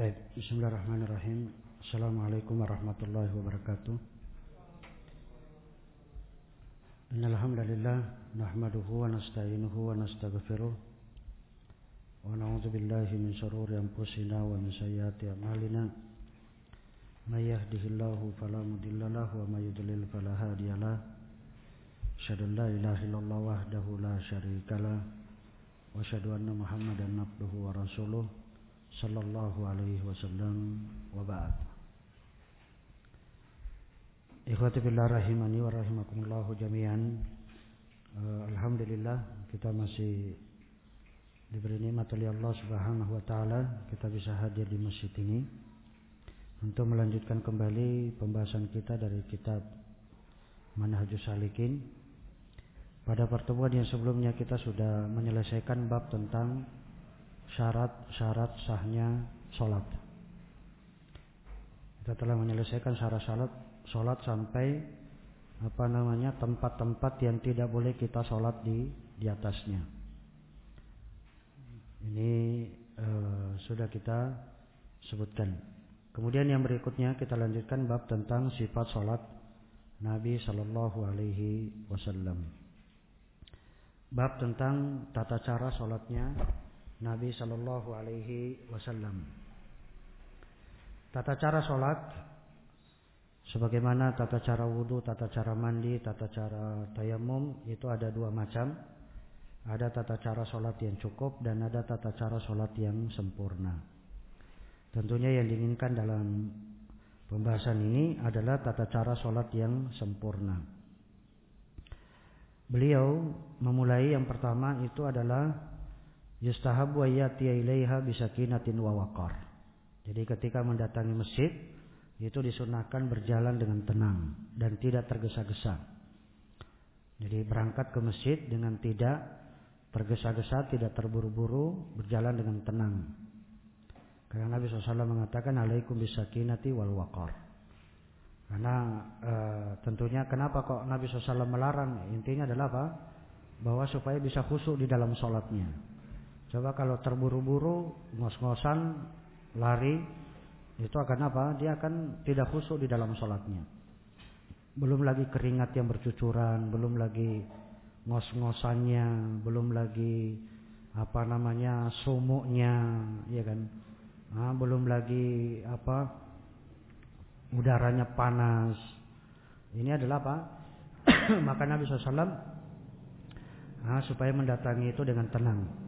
Baik, Bismillahirrahmanirrahim. Assalamualaikum warahmatullahi wabarakatuh. Innal hamdalillah nahmaduhu wa nasta'inuhu wa nastaghfiruh wa na'udzu billahi min shururi anfusina wa min sayyiati a'malina. May yahdihillahu fala mudilla lahu wa may yudlil fala hadiya lahu. Asyhadu an la ilaha illallah wahdahu la syarika lah wa asyhadu anna Muhammadan abduhu wa rasuluh sallallahu alaihi wasallam wa ba'd. Ikhwati billah rahimani wa rahimakumullah jami'an. Uh, Alhamdulillah kita masih diberi nikmat oleh Allah Subhanahu wa taala kita bisa hadir di masjid ini untuk melanjutkan kembali pembahasan kita dari kitab Manhajus Salikin. Pada pertemuan yang sebelumnya kita sudah menyelesaikan bab tentang syarat-syarat sahnya sholat. Kita telah menyelesaikan syarat sholat, sampai apa namanya tempat-tempat yang tidak boleh kita sholat di di atasnya. Ini uh, sudah kita sebutkan. Kemudian yang berikutnya kita lanjutkan bab tentang sifat sholat Nabi Shallallahu Alaihi Wasallam. Bab tentang tata cara sholatnya Nabi Shallallahu Alaihi Wasallam. Tata cara sholat, sebagaimana tata cara wudhu, tata cara mandi, tata cara tayamum itu ada dua macam. Ada tata cara sholat yang cukup dan ada tata cara sholat yang sempurna. Tentunya yang diinginkan dalam pembahasan ini adalah tata cara sholat yang sempurna. Beliau memulai yang pertama itu adalah yustahabu ayatiya ilaiha bisakinatin wa waqar. Jadi ketika mendatangi masjid itu disunahkan berjalan dengan tenang dan tidak tergesa-gesa. Jadi berangkat ke masjid dengan tidak tergesa-gesa, tidak terburu-buru, berjalan dengan tenang. Karena Nabi SAW mengatakan alaikum bisakinati wal waqar. Karena e, tentunya kenapa kok Nabi SAW melarang? Intinya adalah apa? Bahwa supaya bisa khusyuk di dalam sholatnya. Coba kalau terburu-buru, ngos-ngosan, lari, itu akan apa? Dia akan tidak khusyuk di dalam sholatnya. Belum lagi keringat yang bercucuran, belum lagi ngos-ngosannya, belum lagi apa namanya sumuknya, ya kan? Nah, belum lagi apa udaranya panas. Ini adalah apa? Maka Nabi SAW nah, supaya mendatangi itu dengan tenang.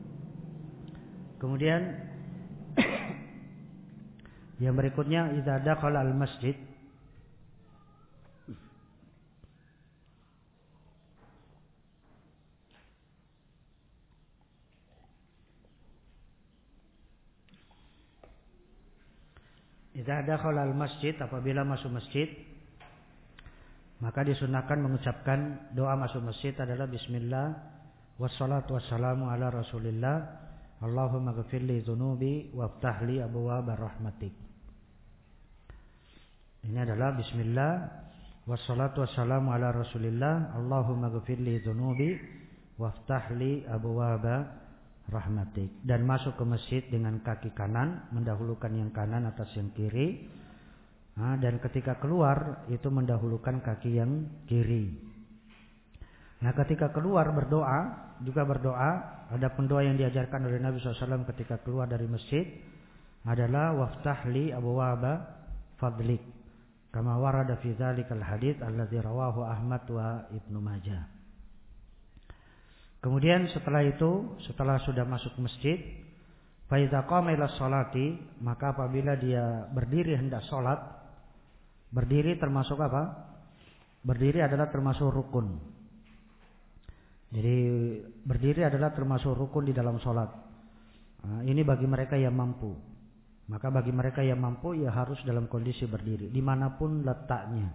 Kemudian yang berikutnya idza dakhala al-masjid. Idza dakhala al-masjid apabila masuk masjid maka disunahkan mengucapkan doa masuk masjid adalah bismillah wassalatu wassalamu ala rasulillah Allahumma ghafirli dhunubi waftahli abwaab rahmatik. Ini adalah bismillah wassalatu wassalamu ala Rasulillah. Allahumma ghafirli dhunubi waftahli abwaab rahmatik. Dan masuk ke masjid dengan kaki kanan, mendahulukan yang kanan atas yang kiri. dan ketika keluar itu mendahulukan kaki yang kiri. Nah ketika keluar berdoa juga berdoa ada doa yang diajarkan oleh Nabi SAW ketika keluar dari masjid adalah waftahli waba fadlik kama warada fi dzalikal hadits alladzi rawahu Ahmad wa Ibnu Majah. Kemudian setelah itu, setelah sudah masuk masjid, fa maka apabila dia berdiri hendak sholat, berdiri termasuk apa? Berdiri adalah termasuk rukun. Jadi berdiri adalah termasuk rukun di dalam sholat. Nah, ini bagi mereka yang mampu. Maka bagi mereka yang mampu ya harus dalam kondisi berdiri. Di mana pun letaknya.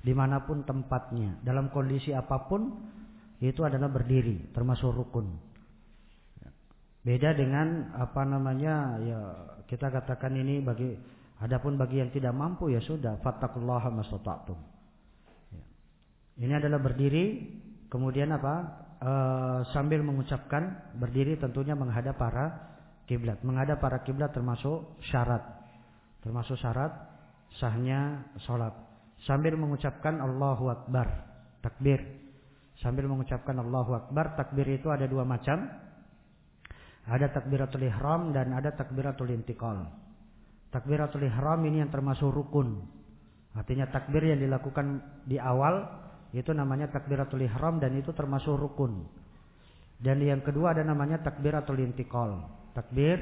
Di mana pun tempatnya. Dalam kondisi apa pun itu adalah berdiri. Termasuk rukun. Beda dengan apa namanya ya kita katakan ini bagi adapun bagi yang tidak mampu ya sudah fattakullaha mastata'tum. Ya. Ini adalah berdiri kemudian apa? Uh, sambil mengucapkan berdiri tentunya menghadap para kiblat. Menghadap para kiblat termasuk syarat Termasuk syarat sahnya sholat. Sambil mengucapkan Allahu Akbar. Takbir. Sambil mengucapkan Allahu Akbar. Takbir itu ada dua macam. Ada takbiratul ihram dan ada takbiratul intikal. Takbiratul ihram ini yang termasuk rukun. Artinya takbir yang dilakukan di awal itu namanya takbiratul ihram dan itu termasuk rukun. Dan yang kedua ada namanya takbiratul intikal. Takbir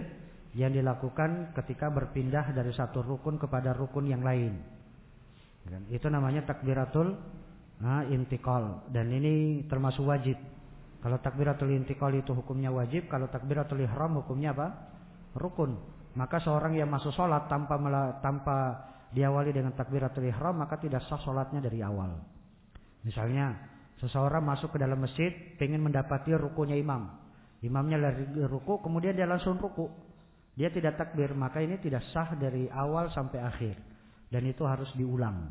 yang dilakukan ketika berpindah dari satu rukun kepada rukun yang lain. Itu namanya takbiratul nah, intikal dan ini termasuk wajib. Kalau takbiratul intikal itu hukumnya wajib, kalau takbiratul ihram hukumnya apa? Rukun. Maka seorang yang masuk sholat tanpa tanpa diawali dengan takbiratul ihram maka tidak sah sholatnya dari awal. Misalnya seseorang masuk ke dalam masjid ingin mendapati rukunya imam. Imamnya lari ruku kemudian dia langsung ruku. Dia tidak takbir maka ini tidak sah dari awal sampai akhir. Dan itu harus diulang.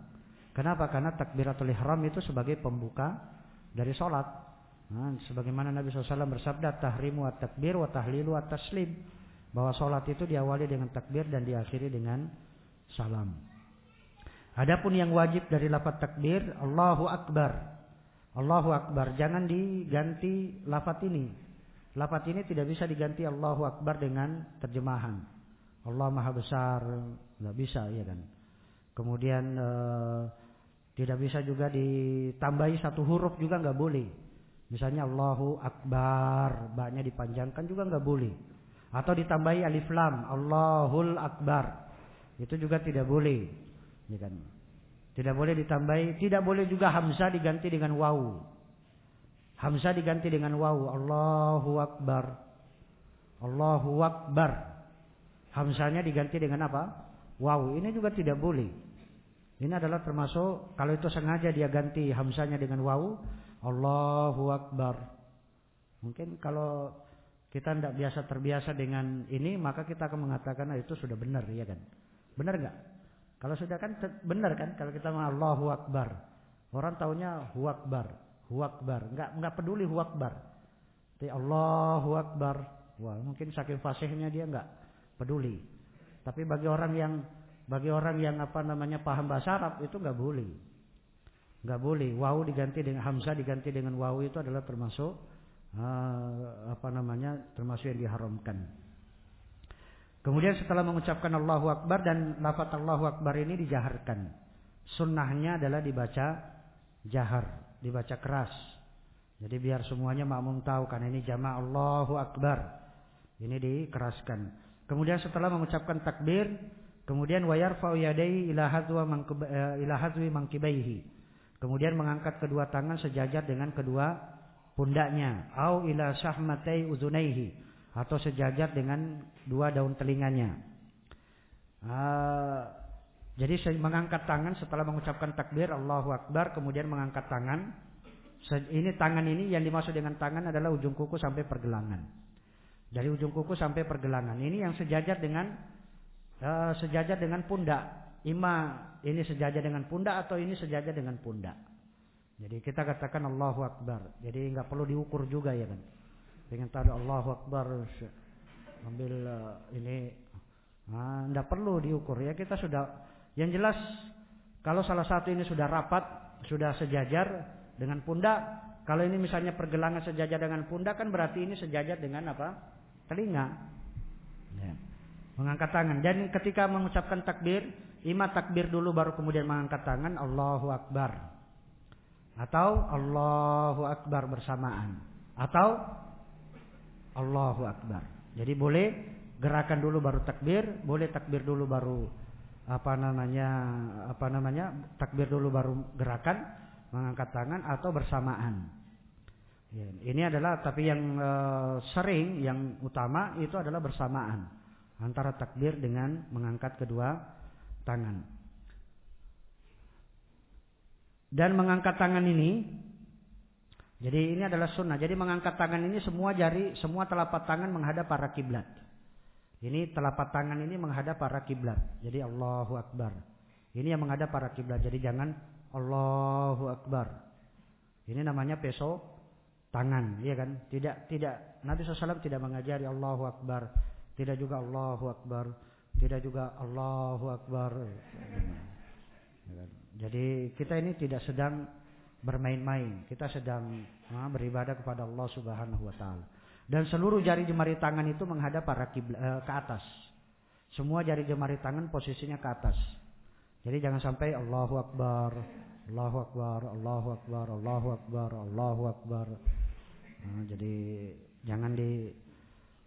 Kenapa? Karena takbiratul ihram itu sebagai pembuka dari sholat. Nah, sebagaimana Nabi SAW bersabda tahrimu at takbir wa tahlilu at taslim bahwa sholat itu diawali dengan takbir dan diakhiri dengan salam. Adapun yang wajib dari lafaz takbir Allahu Akbar. Allahu Akbar. Jangan diganti lafaz ini. Lafaz ini tidak bisa diganti Allahu Akbar dengan terjemahan. Allah Maha Besar, nggak bisa ya kan. Kemudian eh, tidak bisa juga ditambahi satu huruf juga nggak boleh. Misalnya Allahu Akbar, baknya dipanjangkan juga nggak boleh. Atau ditambahi alif lam, Allahul Akbar. Itu juga tidak boleh. Ya kan? Tidak boleh ditambahi, tidak boleh juga hamzah diganti dengan wawu. Hamzah diganti dengan wawu, Allahu Akbar. Allahu Akbar. Hamzahnya diganti dengan apa? Wawu. Ini juga tidak boleh. Ini adalah termasuk kalau itu sengaja dia ganti hamzahnya dengan wawu, Allahu Akbar. Mungkin kalau kita tidak biasa terbiasa dengan ini, maka kita akan mengatakan nah, itu sudah benar, ya kan? Benar nggak? Kalau sudah kan benar kan? Kalau kita mengatakan Allahu Akbar, orang tahunya Hu Akbar, Hu Akbar, nggak nggak peduli Hu Akbar. Tapi Allahu Akbar, wah mungkin saking fasihnya dia nggak peduli. Tapi bagi orang yang bagi orang yang apa namanya paham bahasa Arab itu nggak boleh nggak boleh. Wawu diganti dengan hamzah diganti dengan wawu itu adalah termasuk uh, apa namanya termasuk yang diharamkan. Kemudian setelah mengucapkan Allahu Akbar dan lafaz Allahu Akbar ini dijaharkan. Sunnahnya adalah dibaca jahar, dibaca keras. Jadi biar semuanya makmum tahu karena ini jama' Allahu Akbar. Ini dikeraskan. Kemudian setelah mengucapkan takbir, kemudian wayar yadayhi ila hadwa eh, hadwi mangkibaihi. Kemudian mengangkat kedua tangan sejajar dengan kedua pundaknya. Au ila syahmatai uzunaihi. Atau sejajar dengan dua daun telinganya. Uh, jadi mengangkat tangan setelah mengucapkan takbir Allahu Akbar. Kemudian mengangkat tangan. Ini tangan ini yang dimaksud dengan tangan adalah ujung kuku sampai pergelangan. Dari ujung kuku sampai pergelangan. Ini yang sejajar dengan uh, sejajar dengan pundak. Ima ini sejajar dengan pundak atau ini sejajar dengan pundak. Jadi kita katakan Allahu Akbar. Jadi nggak perlu diukur juga ya kan. Dengan tahu Allahu Akbar ambil uh, ini nah, perlu diukur ya kita sudah yang jelas kalau salah satu ini sudah rapat sudah sejajar dengan pundak kalau ini misalnya pergelangan sejajar dengan pundak kan berarti ini sejajar dengan apa telinga ya. mengangkat tangan dan ketika mengucapkan takbir Ima takbir dulu baru kemudian mengangkat tangan Allahu Akbar. Atau Allahu Akbar bersamaan. Atau Allahu Akbar. Jadi boleh gerakan dulu baru takbir, boleh takbir dulu baru apa namanya apa namanya takbir dulu baru gerakan mengangkat tangan atau bersamaan. Ya, ini adalah tapi yang e, sering yang utama itu adalah bersamaan antara takbir dengan mengangkat kedua tangan. Dan mengangkat tangan ini, jadi ini adalah sunnah. Jadi mengangkat tangan ini semua jari, semua telapak tangan menghadap para kiblat. Ini telapak tangan ini menghadap para kiblat. Jadi Allahu Akbar. Ini yang menghadap para kiblat. Jadi jangan Allahu Akbar. Ini namanya peso tangan, ya kan? Tidak tidak Nabi SAW tidak mengajari Allahu Akbar, tidak juga Allahu Akbar. tidak juga Allahu Akbar. Jadi kita ini tidak sedang bermain-main, kita sedang nah, beribadah kepada Allah Subhanahu wa taala. Dan seluruh jari jemari tangan itu menghadap para kibla, eh, ke atas. Semua jari jemari tangan posisinya ke atas. Jadi jangan sampai Allahu Akbar, Allahu Akbar, Allahu Akbar, Allahu Akbar, Allahu Akbar. Nah, jadi jangan di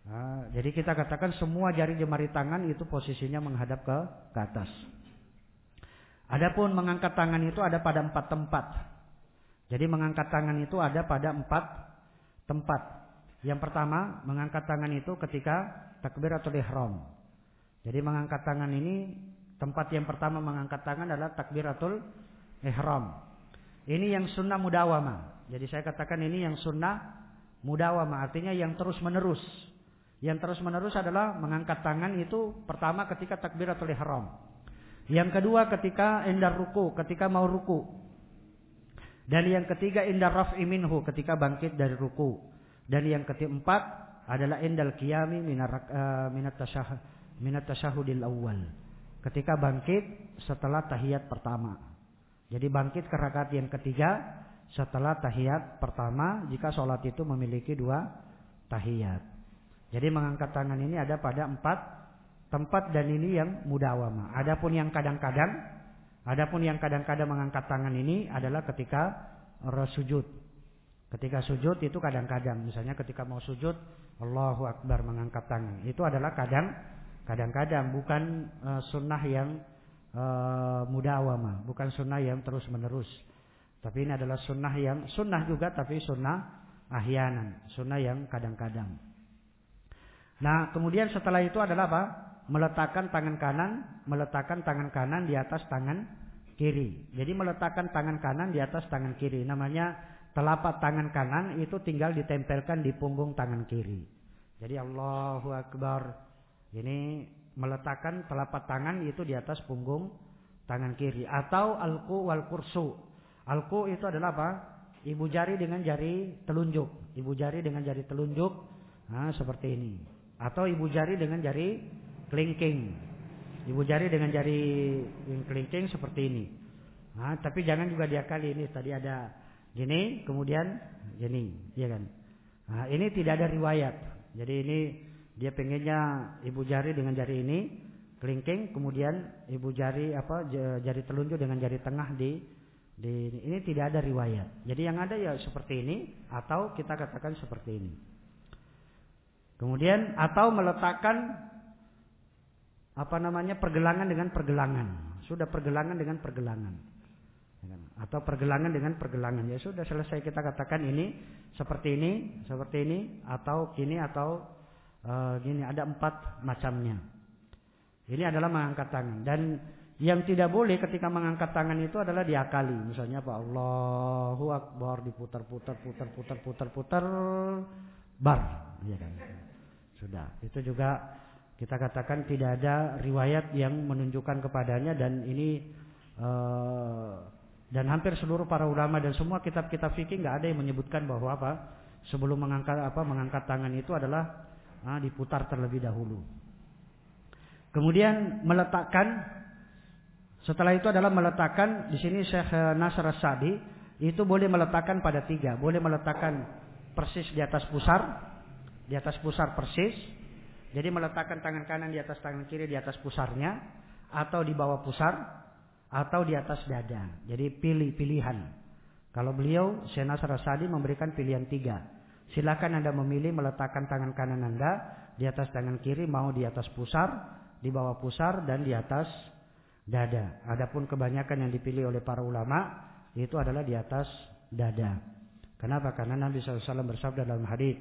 Nah, jadi kita katakan semua jari jemari tangan itu posisinya menghadap ke, ke atas. Adapun mengangkat tangan itu ada pada empat tempat. Jadi mengangkat tangan itu ada pada empat tempat. Yang pertama mengangkat tangan itu ketika takbiratul ihram. Jadi mengangkat tangan ini tempat yang pertama mengangkat tangan adalah takbiratul ihram. Ini yang sunnah mudawama. Jadi saya katakan ini yang sunnah mudawama artinya yang terus menerus. Yang terus menerus adalah mengangkat tangan itu pertama ketika takbiratul ihram. Yang kedua ketika indar ruku, ketika mau ruku. Dan yang ketiga indar raf'i minhu, ketika bangkit dari ruku. Dan yang keempat adalah indal qiyami eh, minat tasyahudil awal. Ketika bangkit setelah tahiyat pertama. Jadi bangkit ke rakaat yang ketiga setelah tahiyat pertama jika sholat itu memiliki dua tahiyat. Jadi mengangkat tangan ini ada pada empat tempat dan ini yang mudawama. Adapun yang kadang-kadang, adapun yang kadang-kadang mengangkat tangan ini adalah ketika sujud. Ketika sujud itu kadang-kadang, misalnya ketika mau sujud, Allahu Akbar mengangkat tangan. Itu adalah kadang, kadang-kadang bukan uh, sunnah yang uh, mudawama, bukan sunnah yang terus menerus. Tapi ini adalah sunnah yang sunnah juga, tapi sunnah ahyanan, sunnah yang kadang-kadang. Nah, kemudian setelah itu adalah apa? Meletakkan tangan kanan, meletakkan tangan kanan di atas tangan kiri. Jadi meletakkan tangan kanan di atas tangan kiri. Namanya telapak tangan kanan itu tinggal ditempelkan di punggung tangan kiri. Jadi Allahu Akbar. Ini meletakkan telapak tangan itu di atas punggung tangan kiri atau alku wal kursu. Alku itu adalah apa? Ibu jari dengan jari telunjuk. Ibu jari dengan jari telunjuk. Nah, seperti ini. Atau ibu jari dengan jari kelingking. Ibu jari dengan jari kelingking seperti ini. Nah, tapi jangan juga diakali ini tadi ada gini, kemudian gini, ya kan? Nah, ini tidak ada riwayat. Jadi ini dia pengennya ibu jari dengan jari ini kelingking, kemudian ibu jari apa jari telunjuk dengan jari tengah di di ini tidak ada riwayat. Jadi yang ada ya seperti ini atau kita katakan seperti ini. Kemudian atau meletakkan apa namanya pergelangan dengan pergelangan. Sudah pergelangan dengan pergelangan. Atau pergelangan dengan pergelangan. Ya sudah selesai kita katakan ini seperti ini, seperti ini atau gini atau uh, gini ada empat macamnya. Ini adalah mengangkat tangan dan yang tidak boleh ketika mengangkat tangan itu adalah diakali. Misalnya Pak Allahu Akbar diputar-putar putar-putar putar-putar bar, ya kan. Sudah. Itu juga kita katakan tidak ada riwayat yang menunjukkan kepadanya dan ini uh, dan hampir seluruh para ulama dan semua kitab-kitab fikih nggak ada yang menyebutkan bahwa apa sebelum mengangkat apa mengangkat tangan itu adalah uh, diputar terlebih dahulu. Kemudian meletakkan setelah itu adalah meletakkan di sini Syekh Nasr Sadi itu boleh meletakkan pada tiga, boleh meletakkan persis di atas pusar, di atas pusar persis. Jadi meletakkan tangan kanan di atas tangan kiri di atas pusarnya atau di bawah pusar atau di atas dada. Jadi pilih pilihan. Kalau beliau Syekh Rasadi memberikan pilihan tiga. Silakan Anda memilih meletakkan tangan kanan Anda di atas tangan kiri mau di atas pusar, di bawah pusar dan di atas dada. Adapun kebanyakan yang dipilih oleh para ulama itu adalah di atas dada. Kenapa? Karena Nabi SAW bersabda dalam hadis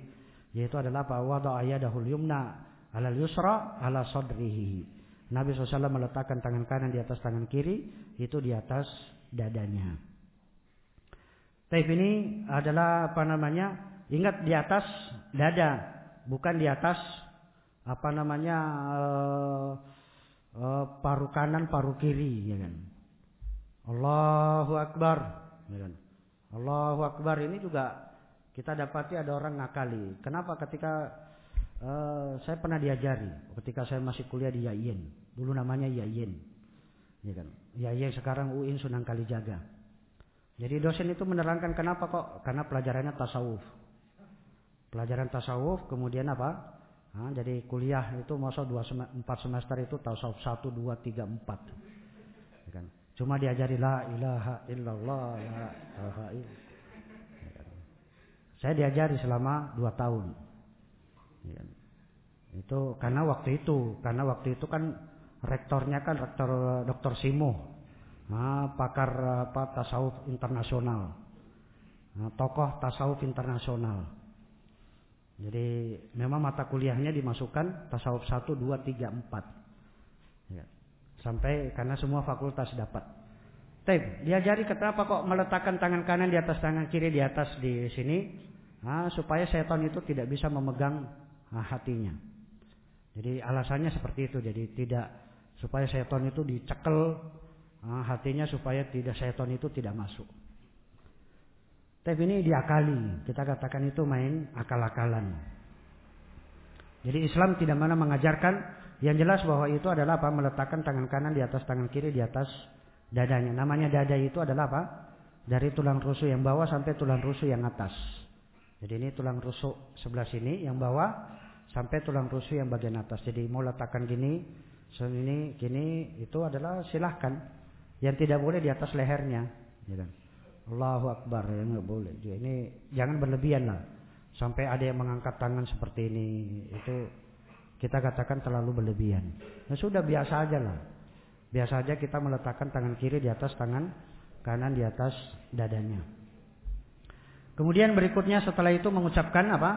yaitu adalah wada ayadahul yumna alal yusra ala sadrihi. Nabi SAW meletakkan tangan kanan di atas tangan kiri itu di atas dadanya. Taib ini adalah apa namanya? Ingat di atas dada, bukan di atas apa namanya uh, uh, paru kanan, paru kiri, ya kan? Allahu Akbar, ya kan? Allahu Akbar ini juga kita dapati ada orang ngakali. Kenapa ketika uh, saya pernah diajari ketika saya masih kuliah di Yayin. Dulu namanya Yayin. Ya kan? Yayin sekarang UIN Sunan Kalijaga. Jadi dosen itu menerangkan kenapa kok? Karena pelajarannya tasawuf. Pelajaran tasawuf kemudian apa? Nah, jadi kuliah itu masa dua empat semester itu tasawuf satu dua tiga empat. Ya kan? Cuma diajari la ilaha illallah la ilaha illallah. Ya kan? Saya diajari selama dua tahun. Ya. Itu karena waktu itu, karena waktu itu kan rektornya kan rektor Dr. Simo, nah, pakar apa tasawuf internasional, nah, tokoh tasawuf internasional. Jadi memang mata kuliahnya dimasukkan tasawuf 1, 2, 3, 4. Ya. Sampai karena semua fakultas dapat. Tapi diajari kenapa kok meletakkan tangan kanan di atas tangan kiri di atas di sini, nah, supaya setan itu tidak bisa memegang hatinya. Jadi alasannya seperti itu. Jadi tidak supaya setan itu dicekel hatinya supaya tidak setan itu tidak masuk. Tapi ini diakali. Kita katakan itu main akal-akalan. Jadi Islam tidak mana mengajarkan yang jelas bahwa itu adalah apa? Meletakkan tangan kanan di atas tangan kiri di atas dadanya. Namanya dada itu adalah apa? Dari tulang rusuk yang bawah sampai tulang rusuk yang atas. Jadi ini tulang rusuk sebelah sini yang bawah sampai tulang rusuk yang bagian atas. Jadi mau letakkan gini, ini, gini, itu adalah silahkan. Yang tidak boleh di atas lehernya. Ya kan? Allahu Akbar ya nggak boleh. Ini jangan berlebihan lah. Sampai ada yang mengangkat tangan seperti ini, itu kita katakan terlalu berlebihan. Nah sudah biasa aja lah. Biasa aja kita meletakkan tangan kiri di atas tangan kanan di atas dadanya. Kemudian berikutnya setelah itu mengucapkan apa?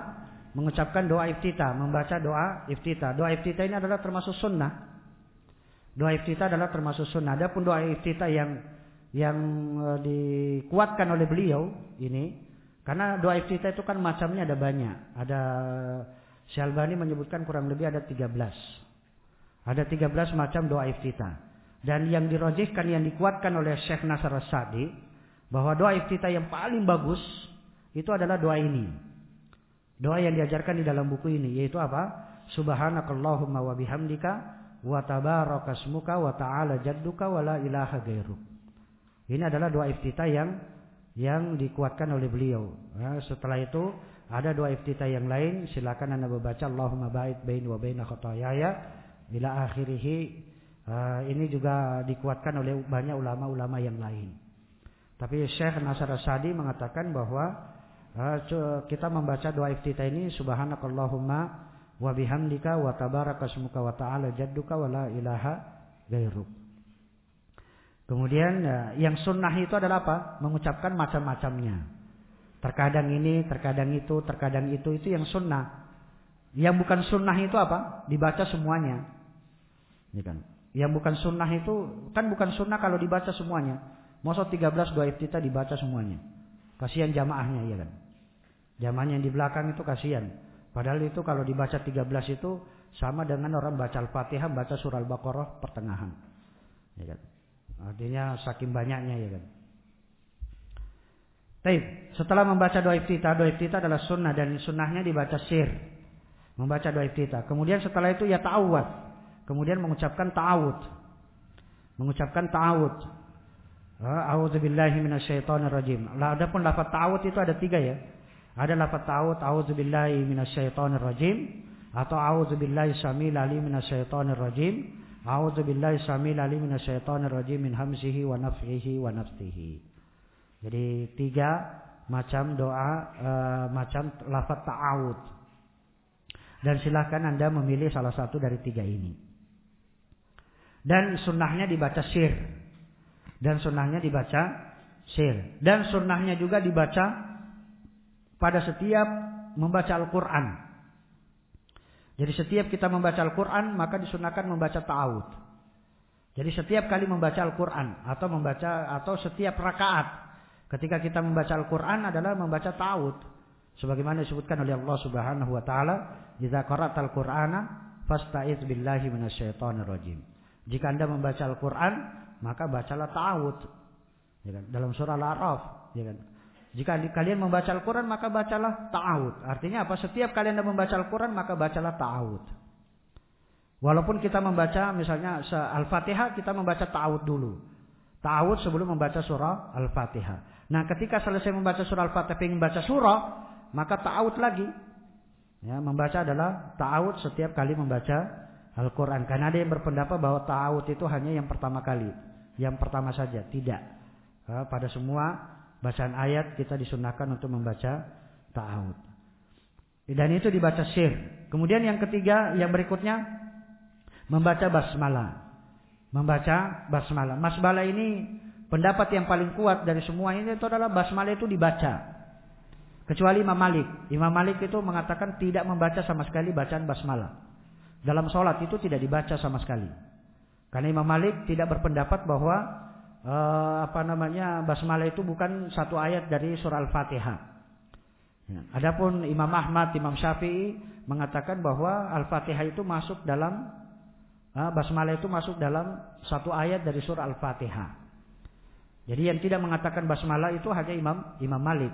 Mengucapkan doa iftita, membaca doa iftita. Doa iftita ini adalah termasuk sunnah. Doa iftita adalah termasuk sunnah. Adapun doa iftita yang yang eh, dikuatkan oleh beliau ini karena doa iftita itu kan macamnya ada banyak. Ada Syalbani menyebutkan kurang lebih ada 13. Ada 13 macam doa iftita. Dan yang dirojihkan, yang dikuatkan oleh Syekh Nasr Sadi bahwa doa iftita yang paling bagus itu adalah doa ini. Doa yang diajarkan di dalam buku ini yaitu apa? Subhanakallahumma wa bihamdika wa tabarakasmuka wa ta'ala jadduka wa la ilaha gairuk. Ini adalah doa iftitah yang yang dikuatkan oleh beliau. Nah, setelah itu ada doa iftitah yang lain. Silakan anda membaca Allahumma ba'id bain wa baina khotoyaya ila akhirih. Uh, ini juga dikuatkan oleh banyak ulama-ulama yang lain. Tapi Syekh Nasar Sadi mengatakan bahwa kita membaca doa iftitah ini subhanakallahumma wa bihamdika wa tabarakasmuka wa ta'ala jadduka wa la ilaha gairuk. Kemudian uh, yang sunnah itu adalah apa? Mengucapkan macam-macamnya. Terkadang ini, terkadang itu, terkadang itu, itu yang sunnah. Yang bukan sunnah itu apa? Dibaca semuanya. Ya kan? Yang bukan sunnah itu, kan bukan sunnah kalau dibaca semuanya. Masa 13 doa iftitah dibaca semuanya. Kasihan jamaahnya ya kan. Zaman yang di belakang itu kasihan. Padahal itu kalau dibaca 13 itu sama dengan orang baca Al-Fatihah, baca surah Al-Baqarah pertengahan. Ya kan? Artinya saking banyaknya ya kan. Taib. Setelah membaca doa iftitah, doa iftitah adalah sunnah dan sunnahnya dibaca sir. Membaca doa iftitah. Kemudian setelah itu ya ta'awud. Kemudian mengucapkan ta'awud. Mengucapkan ta'awud. Minasyaitonirrajim. Lah adapun lafaz ta'awud itu ada tiga ya. Ada lafaz ta'awud a'udzubillahi minasyaitonir rajim atau a'udzubillahi samil ali minasyaitonir rajim. A'udzubillahi samil ali minasyaitonir rajim min hamzihi wa naf'ihi wa nafthihi. Jadi tiga macam doa uh, macam lafaz ta'awud. Dan silahkan Anda memilih salah satu dari tiga ini. Dan sunnahnya dibaca sir. Dan sunnahnya dibaca sir. Dan sunnahnya juga dibaca pada setiap membaca Al-Quran. Jadi setiap kita membaca Al-Quran maka disunahkan membaca ta'awud. Jadi setiap kali membaca Al-Quran atau membaca atau setiap rakaat ketika kita membaca Al-Quran adalah membaca ta'awud. Sebagaimana disebutkan oleh Allah Subhanahu wa taala, "Idza qara'tal Qur'ana fasta'iz billahi minasyaitonir rajim." Jika Anda membaca Al-Quran, maka bacalah ta'awud. Ya kan? Dalam surah Al-A'raf, ya kan? Jika kalian membaca Al-Quran maka bacalah ta'awud. Artinya apa? Setiap kalian membaca Al-Quran maka bacalah ta'awud. Walaupun kita membaca misalnya Al-Fatihah kita membaca ta'awud dulu. Ta'awud sebelum membaca surah Al-Fatihah. Nah ketika selesai membaca surah Al-Fatihah ingin membaca surah maka ta'awud lagi. Ya, membaca adalah ta'awud setiap kali membaca Al-Quran. Karena ada yang berpendapat bahwa ta'awud itu hanya yang pertama kali. Yang pertama saja. Tidak. Pada semua bacaan ayat kita disunahkan untuk membaca ta'awud. Dan itu dibaca syir. Kemudian yang ketiga, yang berikutnya membaca basmalah. Membaca basmalah. Basmalah ini pendapat yang paling kuat dari semua ini itu adalah basmalah itu dibaca. Kecuali Imam Malik. Imam Malik itu mengatakan tidak membaca sama sekali bacaan basmalah. Dalam sholat itu tidak dibaca sama sekali. Karena Imam Malik tidak berpendapat bahwa uh, apa namanya basmalah itu bukan satu ayat dari surah Al-Fatihah. Ya. Adapun Imam Ahmad, Imam Syafi'i mengatakan bahwa Al-Fatihah itu masuk dalam uh, basmalah itu masuk dalam satu ayat dari surah Al-Fatihah. Jadi yang tidak mengatakan basmalah itu hanya Imam Imam Malik.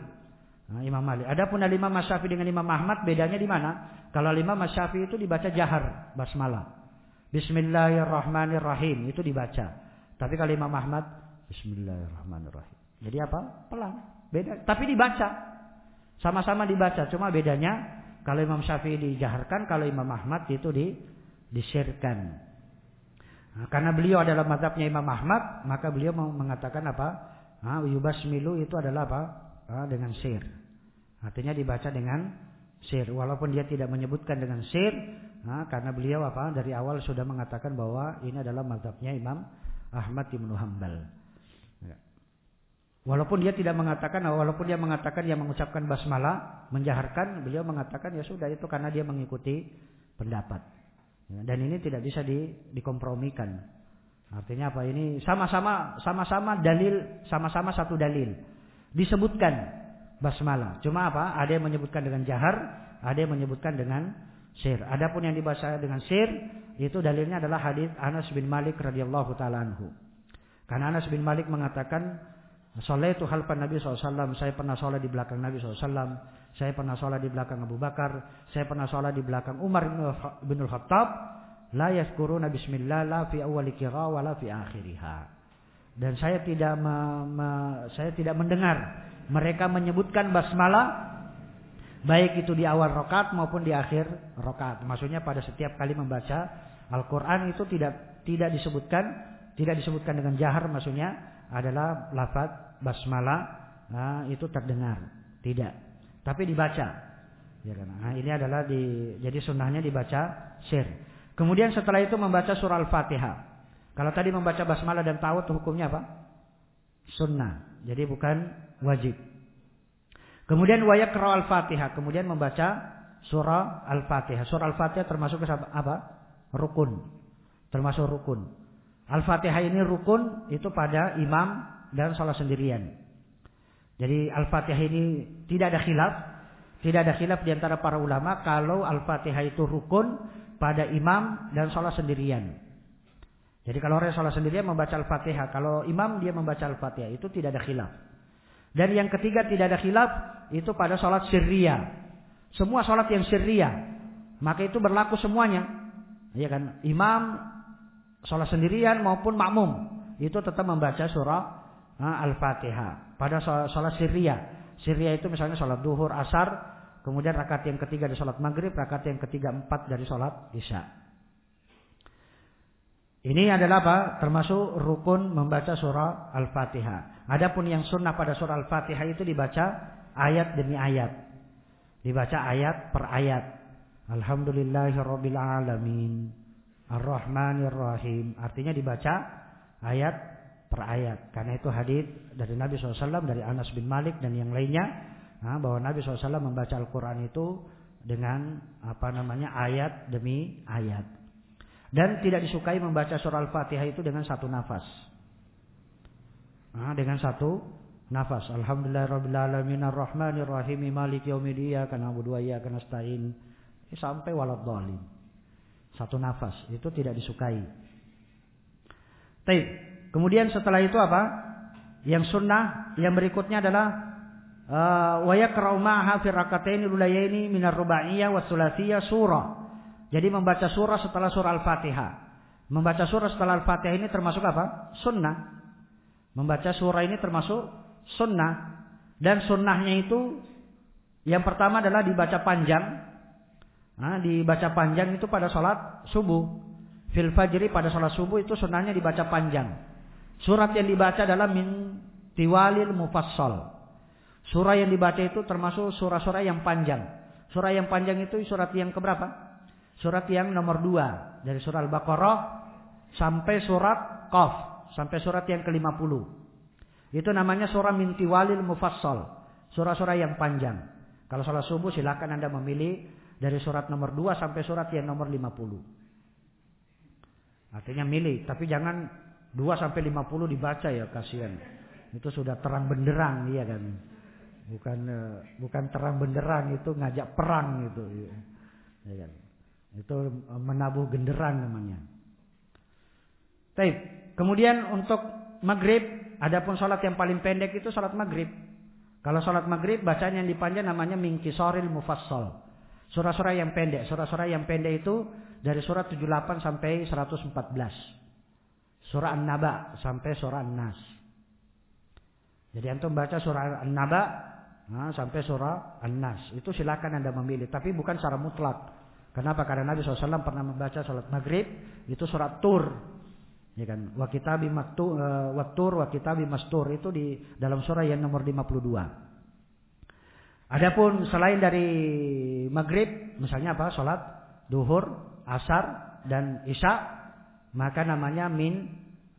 Nah, Imam Malik. Adapun Imam Syafi'i dengan Imam Ahmad bedanya di mana? Kalau Imam Syafi'i itu dibaca jahar basmalah. Bismillahirrahmanirrahim itu dibaca. Tapi kalau Imam Ahmad Bismillahirrahmanirrahim. Jadi apa? Pelan. Beda. Tapi dibaca. Sama-sama dibaca. Cuma bedanya kalau Imam Syafi'i dijaharkan, kalau Imam Ahmad itu di disirkan. Nah, karena beliau adalah madhabnya Imam Ahmad, maka beliau mengatakan apa? Nah, yubasmilu itu adalah apa? Nah, dengan sir. Artinya dibaca dengan sir. Walaupun dia tidak menyebutkan dengan sir, nah, karena beliau apa? Dari awal sudah mengatakan bahwa ini adalah madhabnya Imam Ahmad Ibn Hambal. Ya. Walaupun dia tidak mengatakan, walaupun dia mengatakan dia mengucapkan basmalah, menjaharkan, beliau mengatakan ya sudah itu karena dia mengikuti pendapat. Ya, dan ini tidak bisa di, dikompromikan. Artinya apa ini sama-sama sama-sama dalil sama-sama satu dalil disebutkan basmalah. Cuma apa? Ada yang menyebutkan dengan jahar, ada yang menyebutkan dengan sir. Adapun yang dibaca dengan sir itu dalilnya adalah hadis Anas bin Malik radhiyallahu taala anhu. Karena Anas bin Malik mengatakan, "Shalaitu halfan Nabi SAW, saya pernah sholat di belakang Nabi SAW, saya pernah sholat di belakang Abu Bakar, saya pernah sholat di belakang Umar bin Al-Khattab, la yazkuruna bismillah la fi awwali qira wa la fi akhiriha." Dan saya tidak me, me, saya tidak mendengar mereka menyebutkan basmalah baik itu di awal rokat maupun di akhir rokat. Maksudnya pada setiap kali membaca Al-Quran itu tidak tidak disebutkan tidak disebutkan dengan jahar maksudnya adalah lafaz basmalah. Nah, itu terdengar. Tidak. Tapi dibaca. Ya kan? Nah, ini adalah di jadi sunnahnya dibaca sir. Kemudian setelah itu membaca surah al-fatihah. Kalau tadi membaca basmalah dan tawud hukumnya apa? Sunnah. Jadi bukan wajib kemudian wayak al-fatihah kemudian membaca surah al-fatihah surah al-fatihah termasuk apa rukun. Termasuk rukun. Al-Fatihah ini rukun itu pada imam dan sholat sendirian. Jadi Al-Fatihah ini tidak ada khilaf. Tidak ada khilaf di antara para ulama kalau Al-Fatihah itu rukun pada imam dan sholat sendirian. Jadi kalau orang sholat sendirian membaca Al-Fatihah. Kalau imam dia membaca Al-Fatihah. Itu tidak ada khilaf. Dan yang ketiga tidak ada khilaf. Itu pada sholat syria. Semua sholat yang syria. Maka itu berlaku semuanya. Ya kan? Imam sholat sendirian maupun makmum itu tetap membaca surah Al-Fatihah pada sholat Syria. Syria itu misalnya sholat duhur, asar, kemudian rakaat yang ketiga dari sholat maghrib, rakaat yang ketiga empat dari sholat isya. Ini adalah apa? Termasuk rukun membaca surah Al-Fatihah. Adapun yang sunnah pada surah Al-Fatihah itu dibaca ayat demi ayat. Dibaca ayat per ayat. Alhamdulillahirabbil alamin. Ar-Rahmanir-Rahim. Artinya dibaca ayat per ayat. Karena itu hadis dari Nabi SAW, dari Anas bin Malik dan yang lainnya. Bahwa Nabi SAW membaca Al-Quran itu dengan apa namanya ayat demi ayat. Dan tidak disukai membaca surah Al-Fatihah itu dengan satu nafas. Nah, dengan satu nafas. Alhamdulillahirrahmanirrahim. Ar-Rahmanir-Rahim. Malik yaumidiyya. Kana abu dua ya kana stain sampai walat dolim. Satu nafas itu tidak disukai. Tapi kemudian setelah itu apa? Yang sunnah yang berikutnya adalah eh, wa yakra'u ma'aha fi rakataini lulayaini minar rubaiyah was surah. Jadi membaca surah setelah surah Al-Fatihah. Membaca surah setelah Al-Fatihah ini termasuk apa? Sunnah. Membaca surah ini termasuk sunnah. Dan sunnahnya itu yang pertama adalah dibaca panjang. Nah, dibaca panjang itu pada sholat subuh. Fil fajri pada sholat subuh itu sunnahnya dibaca panjang. Surat yang dibaca adalah min tiwalil mufassal. Surah yang dibaca itu termasuk surah-surah yang panjang. Surah yang panjang itu surat yang keberapa? Surat yang nomor dua. Dari surah Al-Baqarah sampai surat Qaf. Sampai surat yang ke-50. Itu namanya surah min tiwalil mufassal. Surah-surah yang panjang. Kalau sholat subuh silakan Anda memilih dari surat nomor 2 sampai surat yang nomor 50. Artinya milih, tapi jangan 2 sampai 50 dibaca ya kasihan. Itu sudah terang benderang iya kan. Bukan eh, bukan terang benderang itu ngajak perang gitu. Ya kan. Itu eh, menabuh genderang namanya. Baik. Kemudian untuk maghrib, adapun sholat yang paling pendek itu sholat maghrib. Kalau sholat maghrib bacaan yang dipanjang namanya mingkisoril mufassal. Surah-surah yang pendek. Surah-surah yang pendek itu dari surat 78 sampai 114. Surah An-Naba sampai surah An-Nas. Jadi antum baca surah An-Naba nah, sampai surah An-Nas. Itu silakan anda memilih. Tapi bukan secara mutlak. Kenapa? Karena Nabi SAW pernah membaca sholat maghrib. Itu surat Tur. Ya kan? Wa kitabi maktu, uh, wa tur wa kitabi mastur itu di dalam surah yang nomor 52. Adapun selain dari maghrib, misalnya apa? Salat duhur, asar dan isya, maka namanya min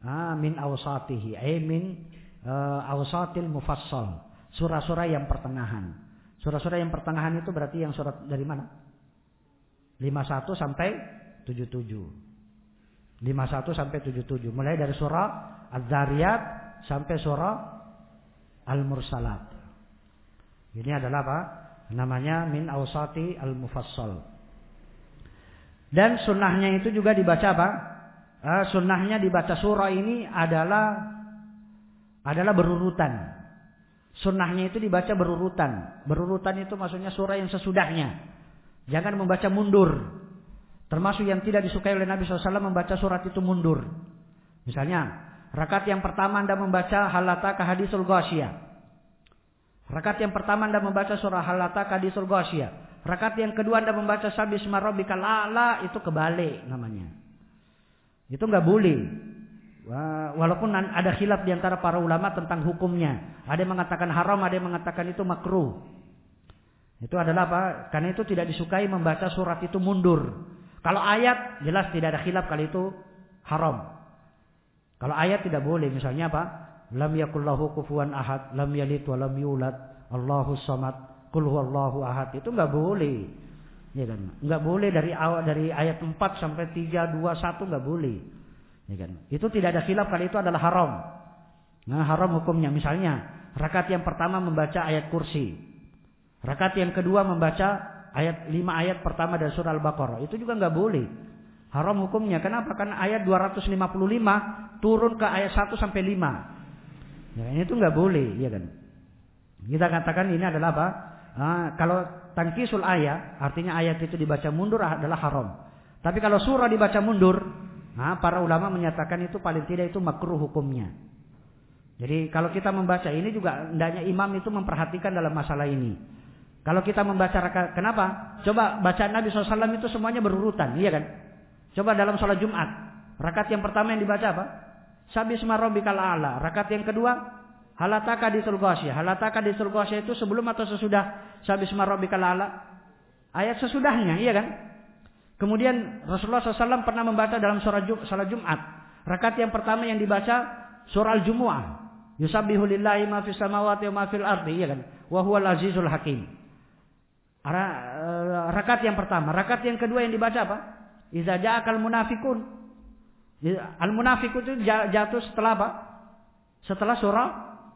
uh, min awsatihi, ay min uh, awsatil mufassal. Surah-surah yang pertengahan. Surah-surah yang pertengahan itu berarti yang surat dari mana? 51 sampai 77. 51 sampai 77. Mulai dari surah Az-Zariyat sampai surah Al-Mursalat. Ini adalah apa? Namanya min awsati al-mufassal. Dan sunnahnya itu juga dibaca apa? Uh, sunnahnya dibaca surah ini adalah adalah berurutan. Sunnahnya itu dibaca berurutan. Berurutan itu maksudnya surah yang sesudahnya. Jangan membaca mundur. Termasuk yang tidak disukai oleh Nabi SAW membaca surat itu mundur. Misalnya, rakaat yang pertama Anda membaca halata hadisul ghasyiyah. Rakaat yang pertama Anda membaca surah halata hadisul ghasyiyah. Rakaat yang kedua Anda membaca sabisma rabbikal a'la itu kebalik namanya. Itu nggak boleh. Walaupun ada khilaf di antara para ulama tentang hukumnya. Ada yang mengatakan haram, ada yang mengatakan itu makruh. Itu adalah apa? Karena itu tidak disukai membaca surat itu mundur. Kalau ayat jelas tidak ada khilaf kali itu haram. Kalau ayat tidak boleh misalnya apa? Lam yakullahu kufuwan ahad, lam yalid wa lam yulad, Allahu samad, kul huwallahu ahad. Itu enggak boleh. Ya kan? Enggak boleh dari awal dari ayat 4 sampai 3 2 1 enggak boleh. Ya kan? Itu tidak ada khilaf kali itu adalah haram. Nah, haram hukumnya misalnya rakaat yang pertama membaca ayat kursi. Rakaat yang kedua membaca ayat 5 ayat pertama dari surah Al-Baqarah. Itu juga nggak boleh. Haram hukumnya. Kenapa? Karena ayat 255 turun ke ayat 1 sampai 5. Ya, ini tuh nggak boleh, ya kan? Kita katakan ini adalah apa? Ah, kalau tangkisul ayat, artinya ayat itu dibaca mundur adalah haram. Tapi kalau surah dibaca mundur, nah, para ulama menyatakan itu paling tidak itu makruh hukumnya. Jadi kalau kita membaca ini juga hendaknya imam itu memperhatikan dalam masalah ini. Kalau kita membaca rakaat, kenapa? Coba bacaan Nabi SAW itu semuanya berurutan, iya kan? Coba dalam sholat Jumat, rakaat yang pertama yang dibaca apa? Sabi rabbikal a'la. Rakaat yang kedua, halataka di sulgosya. Halataka di sulgosya itu sebelum atau sesudah sabi rabbikal a'la? Ayat sesudahnya, iya kan? Kemudian Rasulullah SAW pernah membaca dalam sholat, Jum Jumat. Rakaat yang pertama yang dibaca surah Al-Jumu'ah. Yusabbihu lillahi ma fis samawati wa ardi, iya kan? Wa huwal azizul hakim. Eh, rakaat yang pertama, rakaat yang kedua yang dibaca apa? Iza ja'akal munafikun. Al munafikun itu jatuh setelah apa? Setelah surah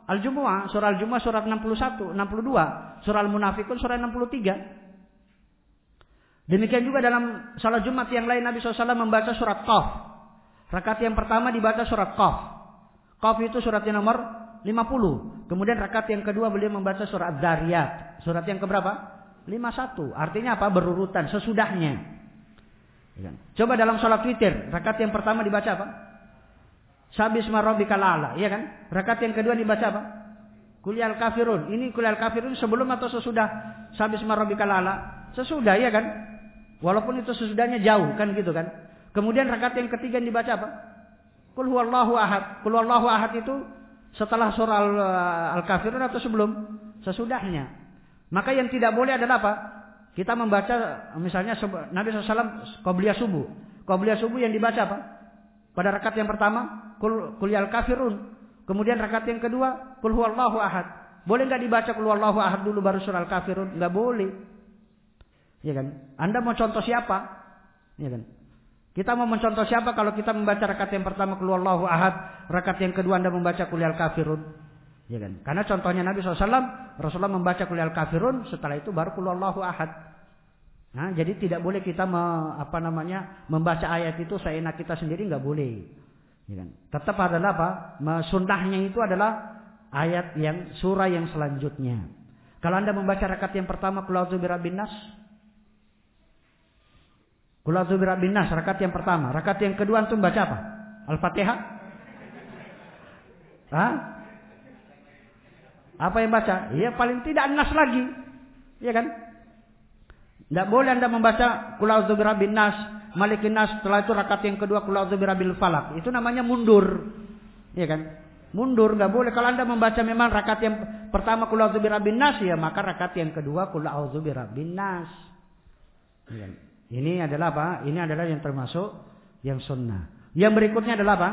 Al-Jumu'ah, surah Al-Jumu'ah surat 61, 62, surah Al-Munafikun surah 63. Demikian juga dalam salat Jumat yang lain Nabi SAW membaca surat Qaf. Rakaat yang pertama dibaca surat Qaf. Qaf itu surat yang nomor 50. Kemudian rakaat yang kedua beliau membaca surat Zariyat. Surat yang keberapa? 51. Artinya apa? Berurutan sesudahnya. Ya kan? Coba dalam sholat witir, rakaat yang pertama dibaca apa? Sabis marobikal ala, iya kan? Rakaat yang kedua dibaca apa? Kuliah kafirun. Ini kuliah kafirun sebelum atau sesudah sabis marobikal ala? Sesudah, ya kan? Walaupun itu sesudahnya jauh, kan gitu kan? Kemudian rakaat yang ketiga yang dibaca apa? Kul huwallahu ahad. Kul huwallahu ahad itu setelah surah Al-Kafirun atau sebelum? Sesudahnya. Maka yang tidak boleh adalah apa? Kita membaca misalnya Nabi SAW Qobliyah subuh. Qobliyah subuh yang dibaca apa? Pada rakaat yang pertama, kul kuliah kafirun. Kemudian rakaat yang kedua, kul huwallahu ahad. Boleh nggak dibaca kul huwallahu ahad dulu baru surah al-kafirun? Nggak boleh. Ya kan? Anda mau contoh siapa? Ya kan? Kita mau mencontoh siapa kalau kita membaca rakaat yang pertama kul huwallahu ahad, rakaat yang kedua Anda membaca kuliah kafirun? Ya kan? Karena contohnya Nabi SAW, Rasulullah membaca kuliah kafirun, setelah itu baru kul huwallahu ahad. Nah, jadi tidak boleh kita me, apa namanya membaca ayat itu seenak kita sendiri nggak boleh. Ya kan? Tetap adalah apa? Sunnahnya itu adalah ayat yang surah yang selanjutnya. Kalau anda membaca rakaat yang pertama Kulauzu birabin nas, Kulauzu birabin nas rakaat yang pertama. Rakaat yang kedua antum baca apa? Al-Fatihah? Hah? Apa yang baca? Iya paling tidak nas lagi. Iya kan? Tidak boleh anda membaca Kulauzu bin nas, Malikin nas, setelah itu rakaat yang kedua Kulauzu bil falak. Itu namanya mundur. Iya kan? Mundur nggak boleh. Kalau anda membaca memang rakaat yang pertama Kulauzu bin nas, ya maka rakaat yang kedua Kulauzu bin nas. Ya kan? Ini adalah apa? Ini adalah yang termasuk yang sunnah. Yang berikutnya adalah apa?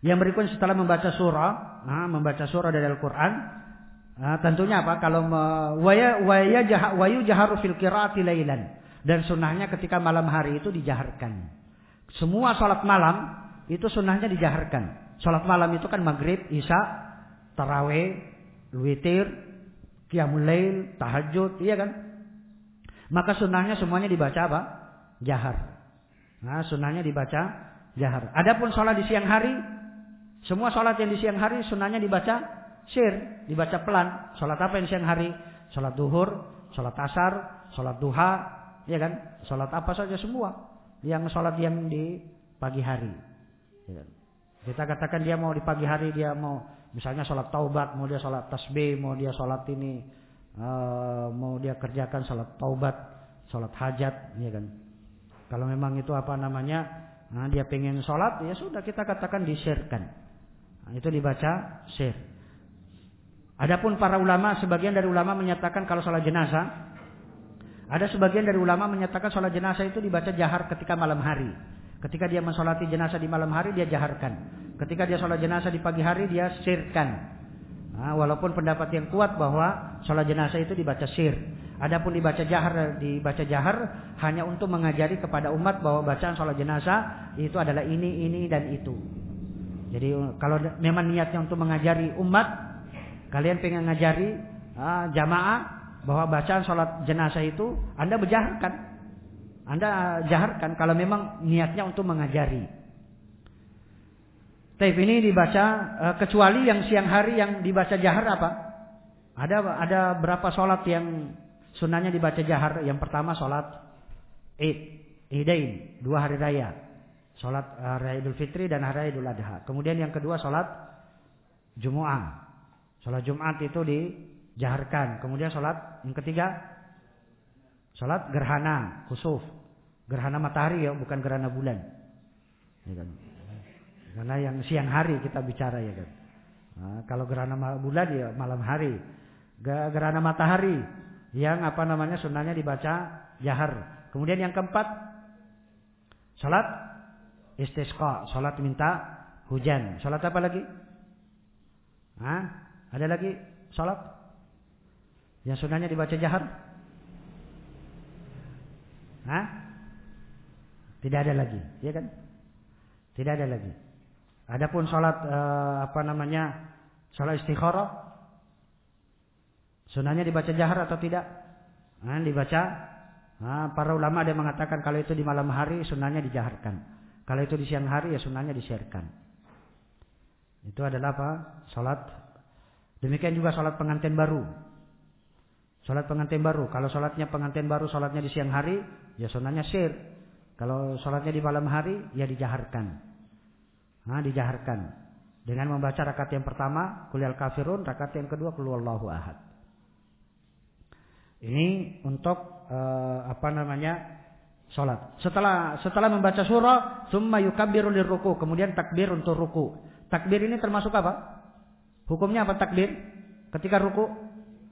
Yang berikutnya setelah membaca surah, nah, membaca surah dari Al-Quran, Nah, tentunya apa? Kalau waya waya wayu jaharu fil qiraati lailan. Dan sunnahnya ketika malam hari itu dijaharkan. Semua sholat malam itu sunnahnya dijaharkan. Sholat malam itu kan maghrib, isya, taraweh, witir, qiyamul lail, tahajud, iya kan? Maka sunnahnya semuanya dibaca apa? Jahar. Nah, sunnahnya dibaca jahar. Adapun sholat di siang hari, semua sholat yang di siang hari sunnahnya dibaca Sir, dibaca pelan. Sholat apa yang siang hari? Sholat duhur, sholat asar, sholat duha, ya kan? Sholat apa saja semua. Yang sholat yang di pagi hari. Ya kan? Kita katakan dia mau di pagi hari, dia mau misalnya sholat taubat, mau dia sholat tasbih, mau dia sholat ini, uh, mau dia kerjakan sholat taubat, sholat hajat, ya kan? Kalau memang itu apa namanya, nah dia pengen sholat, ya sudah kita katakan diserkan. Nah, itu dibaca share. Adapun para ulama, sebagian dari ulama menyatakan kalau sholat jenazah, ada sebagian dari ulama menyatakan sholat jenazah itu dibaca jahar ketika malam hari. Ketika dia mensolati jenazah di malam hari, dia jaharkan. Ketika dia sholat jenazah di pagi hari, dia sirkan. Nah, walaupun pendapat yang kuat bahwa sholat jenazah itu dibaca sir. Adapun dibaca jahar, dibaca jahar hanya untuk mengajari kepada umat bahwa bacaan sholat jenazah itu adalah ini, ini, dan itu. Jadi kalau memang niatnya untuk mengajari umat, kalian pengen ngajari uh, jamaah bahwa bacaan sholat jenazah itu Anda berjaharkan. Anda jaharkan kalau memang niatnya untuk mengajari. Tapi ini dibaca uh, kecuali yang siang hari yang dibaca jahar apa? Ada ada berapa sholat yang sunnahnya dibaca jahar? Yang pertama sholat Id, Idain, dua hari raya. Sholat uh, Raya Idul Fitri dan Hari Idul Adha. Kemudian yang kedua sholat Jumu'ah. Sholat Jumat itu dijaharkan. Kemudian sholat yang ketiga, sholat gerhana, khusuf. Gerhana matahari ya, bukan gerhana bulan. Ya kan? Karena yang siang hari kita bicara ya kan. Nah, kalau gerhana bulan ya malam hari. Gerhana matahari yang apa namanya sunnahnya dibaca jahar. Kemudian yang keempat, sholat istisqa, sholat minta hujan. Sholat apa lagi? Hah? Ada lagi sholat? Yang sunnahnya dibaca jahar? Hah? Tidak ada lagi, ya kan? Tidak ada lagi. Adapun sholat eh, apa namanya sholat istikharah, sunnahnya dibaca jahar atau tidak? Nah, dibaca. Nah, para ulama ada yang mengatakan kalau itu di malam hari sunnahnya dijaharkan. Kalau itu di siang hari ya sunnahnya disiarkan. Itu adalah apa? Salat. Demikian juga salat pengantin baru. Salat pengantin baru. Kalau salatnya pengantin baru, salatnya di siang hari, ya sunnahnya sir. Kalau salatnya di malam hari, ya dijaharkan. Nah, dijaharkan. Dengan membaca rakaat yang pertama, kuliah kafirun, rakaat yang kedua, kulhuwallahu ahad. Ini untuk uh, apa namanya Salat. Setelah setelah membaca surah, summa yukabbiru ruku, kemudian takbir untuk ruku. Takbir ini termasuk apa? Hukumnya apa takbir? Ketika ruku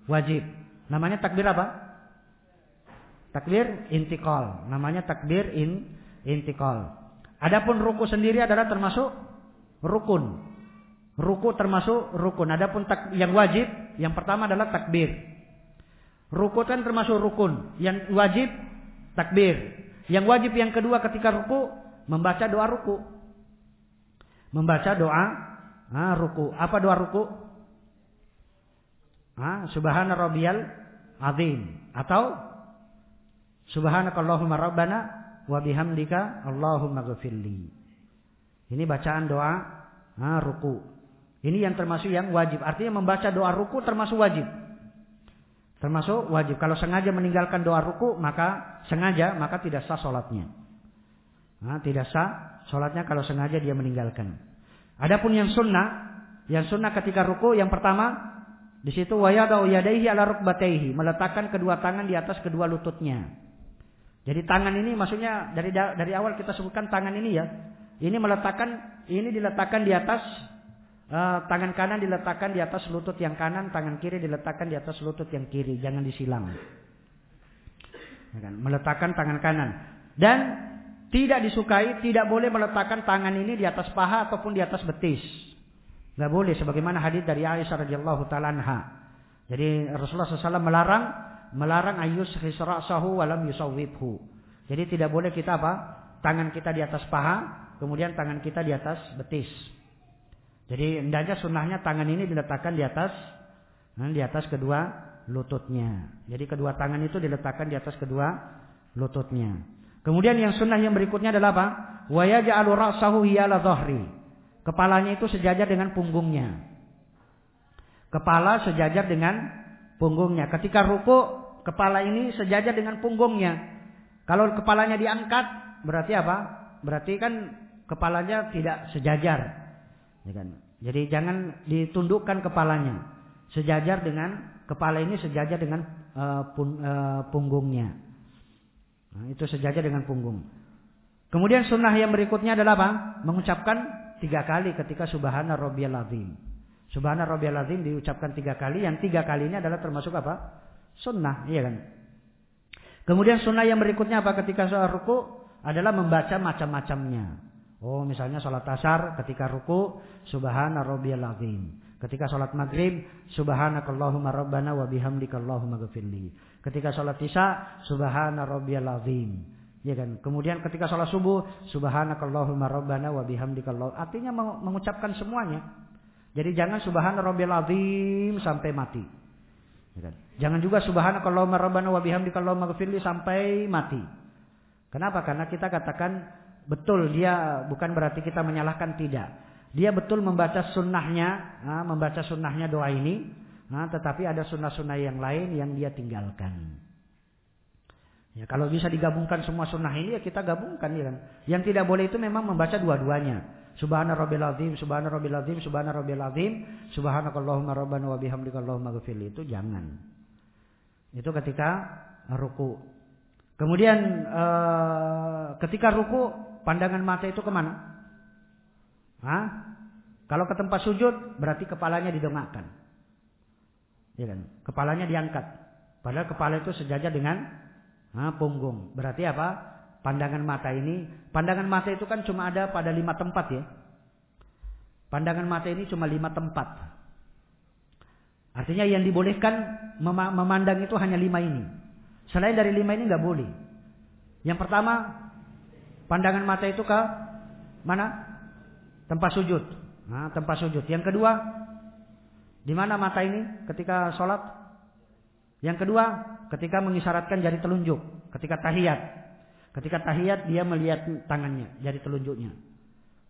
wajib. Namanya takbir apa? Takbir intikal. Namanya takbir in intikal. Adapun ruku sendiri adalah termasuk rukun. Ruku termasuk rukun. Adapun tak, yang wajib, yang pertama adalah takbir. Ruku kan termasuk rukun. Yang wajib takbir. Yang wajib yang kedua ketika ruku membaca doa ruku. Membaca doa ah, ruku. Apa doa ruku? Ah, Subhana rabbiyal azim atau Subhanakallahumma rabbana wa bihamdika Allahumma ghafirli. Ini bacaan doa ah, ruku. Ini yang termasuk yang wajib. Artinya membaca doa ruku termasuk wajib. Termasuk wajib. Kalau sengaja meninggalkan doa ruku, maka sengaja, maka tidak sah sholatnya. Nah, tidak sah sholatnya kalau sengaja dia meninggalkan. Adapun yang sunnah, yang sunnah ketika ruku, yang pertama, di situ wayadau yadaihi ala rukbataihi, meletakkan kedua tangan di atas kedua lututnya. Jadi tangan ini maksudnya dari dari awal kita sebutkan tangan ini ya. Ini meletakkan ini diletakkan di atas Uh, tangan kanan diletakkan di atas lutut yang kanan, tangan kiri diletakkan di atas lutut yang kiri, jangan disilang. Ya kan? Meletakkan tangan kanan dan tidak disukai, tidak boleh meletakkan tangan ini di atas paha ataupun di atas betis. Gak boleh, sebagaimana hadis dari Aisyah radhiyallahu taala Jadi Rasulullah SAW melarang melarang ayus hisrasahu walam yusawwibhu. Jadi tidak boleh kita apa? Tangan kita di atas paha, kemudian tangan kita di atas betis. Jadi hendaknya sunnahnya tangan ini diletakkan di atas di atas kedua lututnya. Jadi kedua tangan itu diletakkan di atas kedua lututnya. Kemudian yang sunnah yang berikutnya adalah apa? Wa yaj'alu ra'sahu hiyala dhahri. Kepalanya itu sejajar dengan punggungnya. Kepala sejajar dengan punggungnya. Ketika ruku, kepala ini sejajar dengan punggungnya. Kalau kepalanya diangkat, berarti apa? Berarti kan kepalanya tidak sejajar. Ya kan? Jadi jangan ditundukkan kepalanya. Sejajar dengan kepala ini sejajar dengan uh, pun, uh, punggungnya. Nah, itu sejajar dengan punggung. Kemudian sunnah yang berikutnya adalah apa? Mengucapkan tiga kali ketika subhana rabbiyal azim. Subhana rabbiyal azim diucapkan tiga kali. Yang tiga kali ini adalah termasuk apa? Sunnah, iya kan? Kemudian sunnah yang berikutnya apa ketika ruku adalah membaca macam-macamnya. Oh misalnya sholat asar ketika ruku subhana rabbiyal azim. Ketika sholat maghrib subhanakallahumma rabbana wa bihamdika allahumma ghafirli. Ketika sholat isya subhana rabbiyal azim. Ya kan? Kemudian ketika sholat subuh subhanakallahumma rabbana wa bihamdika Allah. Artinya mengucapkan semuanya. Jadi jangan subhana rabbiyal azim sampai mati. Ya kan? Jangan juga subhanakallahumma rabbana wa bihamdika allahumma ghafirli sampai mati. Kenapa? Karena kita katakan Betul dia bukan berarti kita menyalahkan tidak. Dia betul membaca sunnahnya, membaca sunnahnya doa ini. tetapi ada sunnah-sunnah yang lain yang dia tinggalkan. Ya, kalau bisa digabungkan semua sunnah ini ya kita gabungkan ya kan. Yang tidak boleh itu memang membaca dua-duanya. Subhana rabbil azim, subhana rabbil azim, subhana rabbil azim, subhanakallahumma rabbana wa bihamdika allahumma ghafirli itu jangan. Itu ketika ruku. Kemudian uh, ketika ruku Pandangan mata itu ke mana? Hah? Kalau ke tempat sujud berarti kepalanya didongakkan. Ya kan? Kepalanya diangkat. Padahal kepala itu sejajar dengan ha, punggung. Berarti apa? Pandangan mata ini, pandangan mata itu kan cuma ada pada lima tempat ya. Pandangan mata ini cuma lima tempat. Artinya yang dibolehkan memandang itu hanya lima ini. Selain dari lima ini nggak boleh. Yang pertama Pandangan mata itu ke mana? Tempat sujud. Nah, tempat sujud. Yang kedua, di mana mata ini ketika sholat? Yang kedua, ketika mengisyaratkan jari telunjuk. Ketika tahiyat. Ketika tahiyat dia melihat tangannya, jari telunjuknya.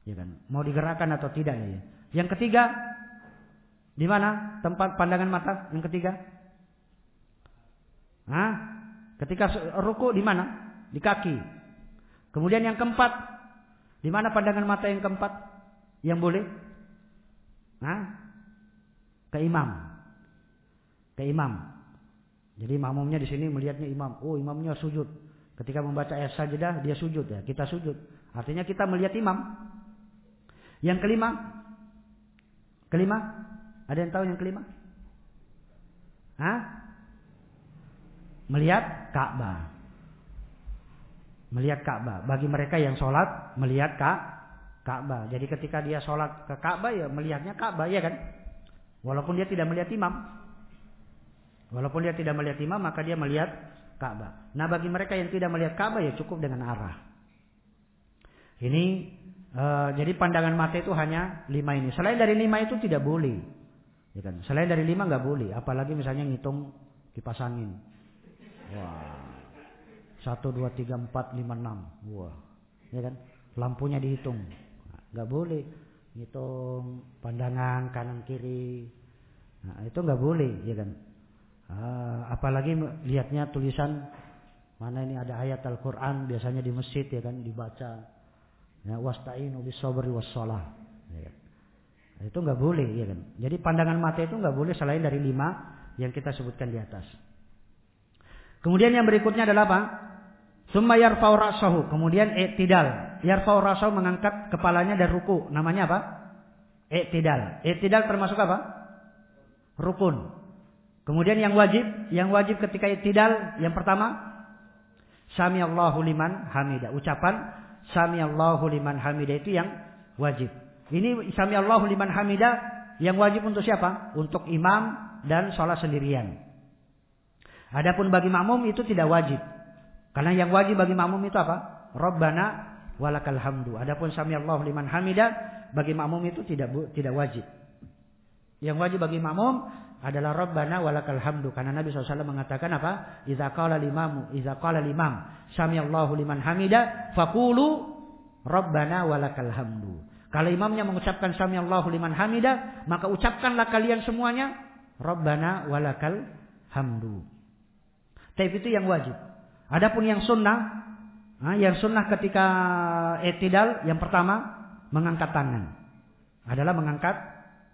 Ya kan? Mau digerakkan atau tidak ya. Yang ketiga di mana tempat pandangan mata yang ketiga? Hah? Ketika ruku di mana? Di kaki. Kemudian yang keempat, di mana pandangan mata yang keempat? Yang boleh? Hah? Ke imam. Ke imam. Jadi makmumnya di sini melihatnya imam. Oh, imamnya sujud. Ketika membaca ayat sajadah, dia sujud ya. Kita sujud. Artinya kita melihat imam. Yang kelima, kelima, ada yang tahu yang kelima? Hah? Melihat Ka'bah. Melihat Ka'bah. Bagi mereka yang sholat, melihat Ka'bah. Jadi ketika dia sholat ke Ka'bah, ya melihatnya Ka'bah, ya kan? Walaupun dia tidak melihat imam. Walaupun dia tidak melihat imam, maka dia melihat Ka'bah. Nah bagi mereka yang tidak melihat Ka'bah, ya cukup dengan arah. Ini Uh, jadi pandangan mata itu hanya lima ini. Selain dari lima itu tidak boleh. Ya kan? Selain dari lima nggak boleh. Apalagi misalnya ngitung kipas angin. Wah. Satu, dua, tiga, empat, lima, enam. Wah. Ya kan? Lampunya dihitung. Nggak boleh. Ngitung pandangan kanan kiri. Nah, itu nggak boleh, ya kan? Uh, apalagi lihatnya tulisan mana ini ada ayat Al-Quran biasanya di masjid ya kan dibaca Ya, wasta'inu bis sabri was shalah. Ya. Itu nggak boleh ya kan. Jadi pandangan mata itu nggak boleh selain dari lima yang kita sebutkan di atas. Kemudian yang berikutnya adalah apa? Summa yarfa'u ra'sahu. Kemudian i'tidal. Yarfa'u ra'sahu mengangkat kepalanya dari ruku. Namanya apa? I'tidal. I'tidal termasuk apa? Rukun. Kemudian yang wajib, yang wajib ketika i'tidal yang pertama Sami Allahu liman hamidah. Ucapan Sami Allahu liman hamidah itu yang wajib. Ini sami Allahu liman hamidah yang wajib untuk siapa? Untuk imam dan sholat sendirian. Adapun bagi makmum itu tidak wajib. Karena yang wajib bagi makmum itu apa? Rabbana walakal hamdu. Adapun sami Allahu liman hamidah bagi makmum itu tidak tidak wajib. Yang wajib bagi makmum adalah Rabbana walakal hamdu karena Nabi SAW mengatakan apa? Idza qala limamu, idza qala limam, samiallahu liman hamida, faqulu Rabbana walakal hamdu. Kalau imamnya mengucapkan samiallahu liman hamida, maka ucapkanlah kalian semuanya Rabbana walakal hamdu. Tapi itu yang wajib. Adapun yang sunnah, yang sunnah ketika etidal, yang pertama mengangkat tangan. Adalah mengangkat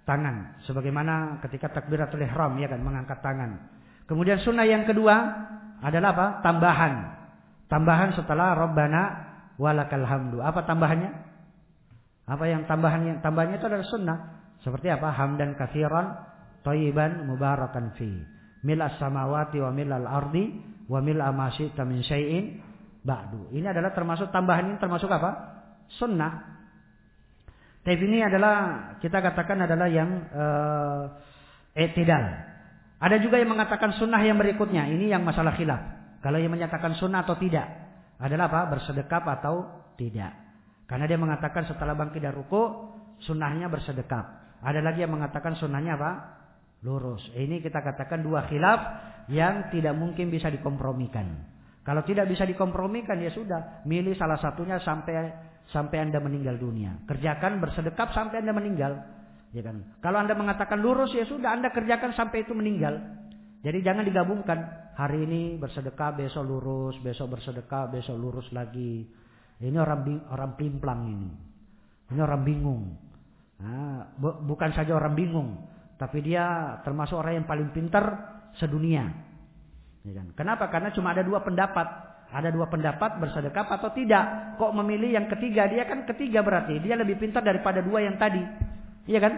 tangan sebagaimana ketika takbiratul ihram ya kan mengangkat tangan. Kemudian sunnah yang kedua adalah apa? Tambahan. Tambahan setelah Rabbana walakal hamdu. Apa tambahannya? Apa yang tambahannya? Tambahannya itu adalah sunnah. Seperti apa? Hamdan katsiran thayyiban mubarakan fi. Mil as-samawati wa mil al-ardi wa mil ma syi'ta min syai'in ba'du. Ini adalah termasuk tambahan ini termasuk apa? Sunnah. Tapi ini adalah kita katakan adalah yang uh, etidal. Ada juga yang mengatakan sunnah yang berikutnya. Ini yang masalah khilaf. Kalau yang menyatakan sunnah atau tidak. Adalah apa? Bersedekap atau tidak. Karena dia mengatakan setelah bangkit dari ruku. Sunnahnya bersedekap. Ada lagi yang mengatakan sunnahnya apa? Lurus. Ini kita katakan dua khilaf. Yang tidak mungkin bisa dikompromikan. Kalau tidak bisa dikompromikan ya sudah. Milih salah satunya sampai sampai Anda meninggal dunia. Kerjakan bersedekap sampai Anda meninggal. Ya kan? Kalau Anda mengatakan lurus ya sudah Anda kerjakan sampai itu meninggal. Jadi jangan digabungkan. Hari ini bersedekah, besok lurus, besok bersedekah, besok lurus lagi. Ini orang orang plimplang ini. Ini orang bingung. Nah, bu, bukan saja orang bingung, tapi dia termasuk orang yang paling pintar sedunia. Ya kan? Kenapa? Karena cuma ada dua pendapat. Ada dua pendapat bersedekap atau tidak. Kok memilih yang ketiga? Dia kan ketiga berarti. Dia lebih pintar daripada dua yang tadi. Iya kan?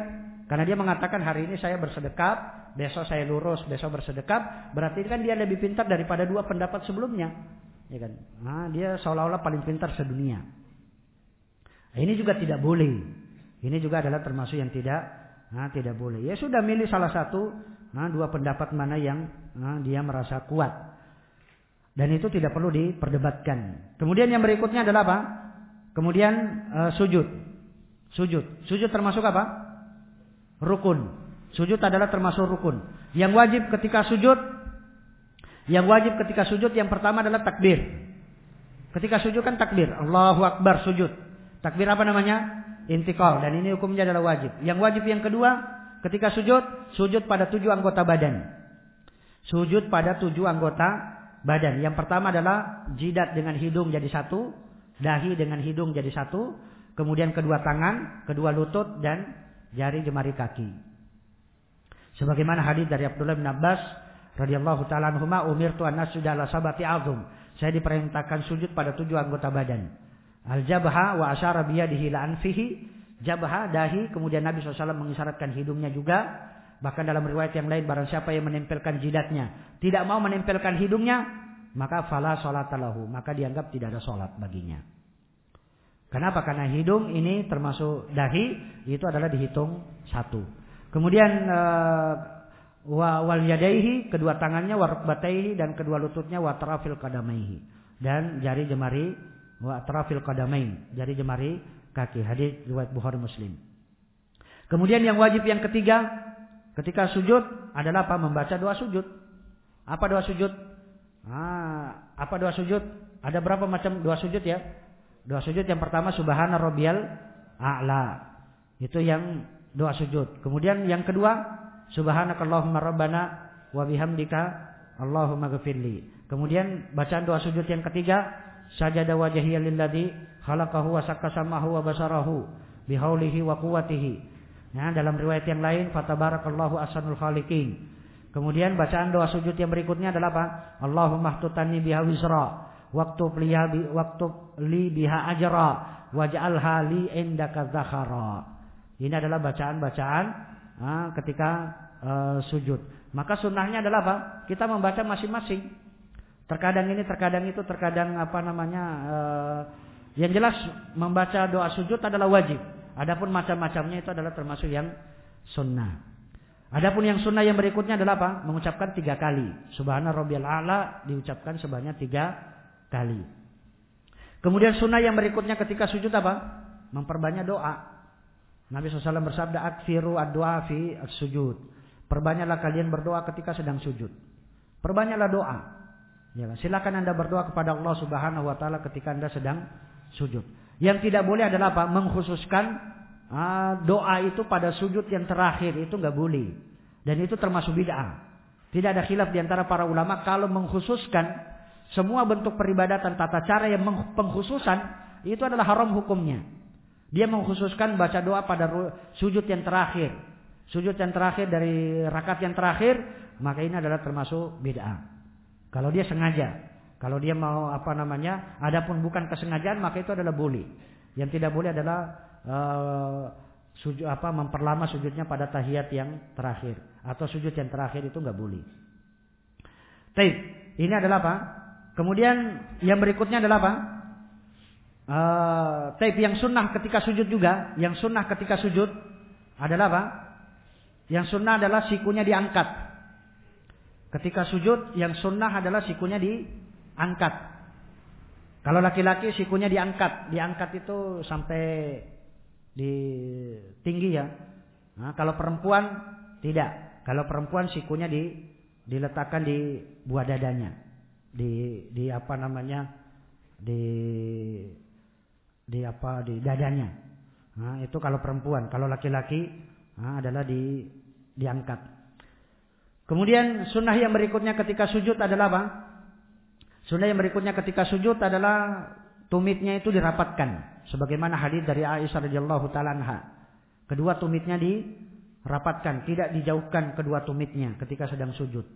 Karena dia mengatakan hari ini saya bersedekap, besok saya lurus, besok bersedekap. Berarti kan dia lebih pintar daripada dua pendapat sebelumnya. Ya kan? Nah, dia seolah-olah paling pintar sedunia. Ini juga tidak boleh. Ini juga adalah termasuk yang tidak nah, tidak boleh. Ya sudah milih salah satu, nah, dua pendapat mana yang dia merasa kuat. Dan itu tidak perlu diperdebatkan. Kemudian yang berikutnya adalah apa? Kemudian uh, sujud. Sujud. Sujud termasuk apa? Rukun. Sujud adalah termasuk rukun. Yang wajib ketika sujud, yang wajib ketika sujud yang pertama adalah takbir. Ketika sujud kan takbir. Allahu Akbar sujud. Takbir apa namanya? intikal dan ini hukumnya adalah wajib. Yang wajib yang kedua, ketika sujud, sujud pada tujuh anggota badan. Sujud pada tujuh anggota badan. Yang pertama adalah jidat dengan hidung jadi satu, dahi dengan hidung jadi satu, kemudian kedua tangan, kedua lutut dan jari jemari kaki. Sebagaimana hadis dari Abdullah bin Abbas radhiyallahu taala anhuma umirtu an nasjuda ala sabati azum. Saya diperintahkan sujud pada tujuh anggota badan. Al-jabha wa asyara biyadihi la anfihi. Jabha dahi kemudian Nabi SAW mengisyaratkan hidungnya juga. Bahkan dalam riwayat yang lain barang siapa yang menempelkan jidatnya tidak mau menempelkan hidungnya maka fala salatalahu maka dianggap tidak ada salat baginya. Kenapa? Karena hidung ini termasuk dahi itu adalah dihitung satu. Kemudian uh, wal yadaihi kedua tangannya warbataihi dan kedua lututnya wa tarafil kadamaihi dan jari jemari wa atrafil qadamain, jari jemari kaki. Hadis riwayat Bukhari Muslim. Kemudian yang wajib yang ketiga ketika sujud adalah apa? Membaca doa sujud. Apa doa sujud? Ah, apa doa sujud? Ada berapa macam doa sujud ya? Doa sujud yang pertama subhana rabbiyal a'la. Itu yang doa sujud. Kemudian yang kedua subhanakallahumma rabbana wa bihamdika Allahumma ghafirli. Kemudian bacaan doa sujud yang ketiga sajada wajhiya lilladzi khalaqahu wa sakkasamahu wa basarahu bihaulihi wa quwwatihi. Ya, dalam riwayat yang lain fatabarakallahu ahsanul khaliqin. Kemudian bacaan doa sujud yang berikutnya adalah apa? Allahumma htutani biha wisra waktu liha bi waktu li biha ajra waj'alha li indaka zakhara. Ini adalah bacaan-bacaan uh, ketika uh, sujud. Maka sunnahnya adalah apa? Kita membaca masing-masing. Terkadang ini, terkadang itu, terkadang apa namanya. Uh, yang jelas membaca doa sujud adalah wajib. Adapun macam-macamnya itu adalah termasuk yang sunnah. Adapun yang sunnah yang berikutnya adalah apa? Mengucapkan tiga kali. Subhana rabbiyal a'la diucapkan sebanyak tiga kali. Kemudian sunnah yang berikutnya ketika sujud apa? Memperbanyak doa. Nabi SAW bersabda, Akfiru ad-doa fi sujud. Perbanyaklah kalian berdoa ketika sedang sujud. Perbanyaklah doa. Ya, silakan Anda berdoa kepada Allah Subhanahu wa taala ketika Anda sedang sujud. Yang tidak boleh adalah apa? Mengkhususkan uh, doa itu pada sujud yang terakhir itu nggak boleh. Dan itu termasuk bid'ah. Tidak ada khilaf di antara para ulama kalau mengkhususkan semua bentuk peribadatan tata cara yang pengkhususan itu adalah haram hukumnya. Dia mengkhususkan baca doa pada sujud yang terakhir. Sujud yang terakhir dari rakaat yang terakhir, maka ini adalah termasuk bid'ah. Kalau dia sengaja, kalau dia mau apa namanya, adapun bukan kesengajaan maka itu adalah boleh. Yang tidak boleh adalah uh, sujud apa memperlama sujudnya pada tahiyat yang terakhir atau sujud yang terakhir itu nggak boleh. Taib, ini adalah apa? Kemudian yang berikutnya adalah apa? Uh, yang sunnah ketika sujud juga, yang sunnah ketika sujud adalah apa? Yang sunnah adalah sikunya diangkat. Ketika sujud yang sunnah adalah sikunya diangkat. Kalau laki-laki sikunya diangkat, diangkat itu sampai di tinggi ya. Nah, kalau perempuan tidak. Kalau perempuan sikunya di diletakkan di buah dadanya. Di di apa namanya? Di di apa di dadanya. Nah, itu kalau perempuan. Kalau laki-laki nah, adalah di diangkat. Kemudian sunnah yang berikutnya ketika sujud adalah apa? Sunnah yang berikutnya ketika sujud adalah tumitnya itu dirapatkan. Sebagaimana hadis dari Aisyah radhiyallahu taala Kedua tumitnya dirapatkan, tidak dijauhkan kedua tumitnya ketika sedang sujud.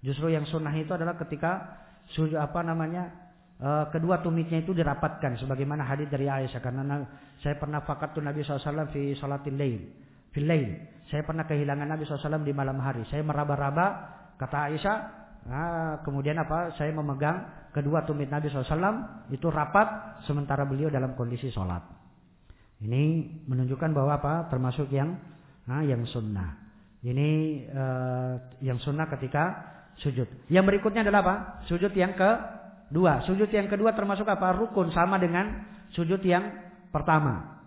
Justru yang sunnah itu adalah ketika sujud apa namanya? Uh, kedua tumitnya itu dirapatkan sebagaimana hadis dari Aisyah karena saya pernah fakat Nabi SAW fi salatil lail fil lail saya pernah kehilangan Nabi SAW di malam hari. Saya meraba-raba, kata Aisyah. Nah, kemudian apa? Saya memegang kedua tumit Nabi SAW itu rapat sementara beliau dalam kondisi sholat. Ini menunjukkan bahwa apa? Termasuk yang nah, yang sunnah. Ini uh, yang sunnah ketika sujud. Yang berikutnya adalah apa? Sujud yang kedua. Sujud yang kedua termasuk apa? Rukun sama dengan sujud yang pertama.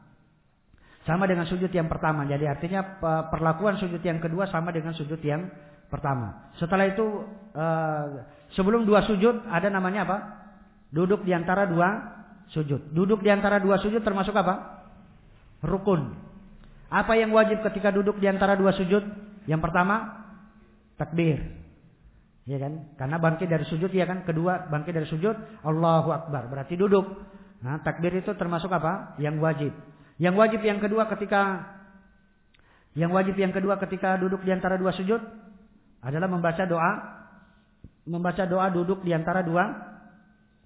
Sama dengan sujud yang pertama. Jadi artinya perlakuan sujud yang kedua sama dengan sujud yang pertama. Setelah itu eh, sebelum dua sujud ada namanya apa? Duduk di antara dua sujud. Duduk di antara dua sujud termasuk apa? rukun. Apa yang wajib ketika duduk di antara dua sujud? Yang pertama, takbir. Ya kan? Karena bangkit dari sujud ya kan? Kedua, bangkit dari sujud, Allahu Akbar. Berarti duduk. Nah, takbir itu termasuk apa? Yang wajib. Yang wajib yang kedua ketika yang wajib yang kedua ketika duduk di antara dua sujud adalah membaca doa membaca doa duduk di antara dua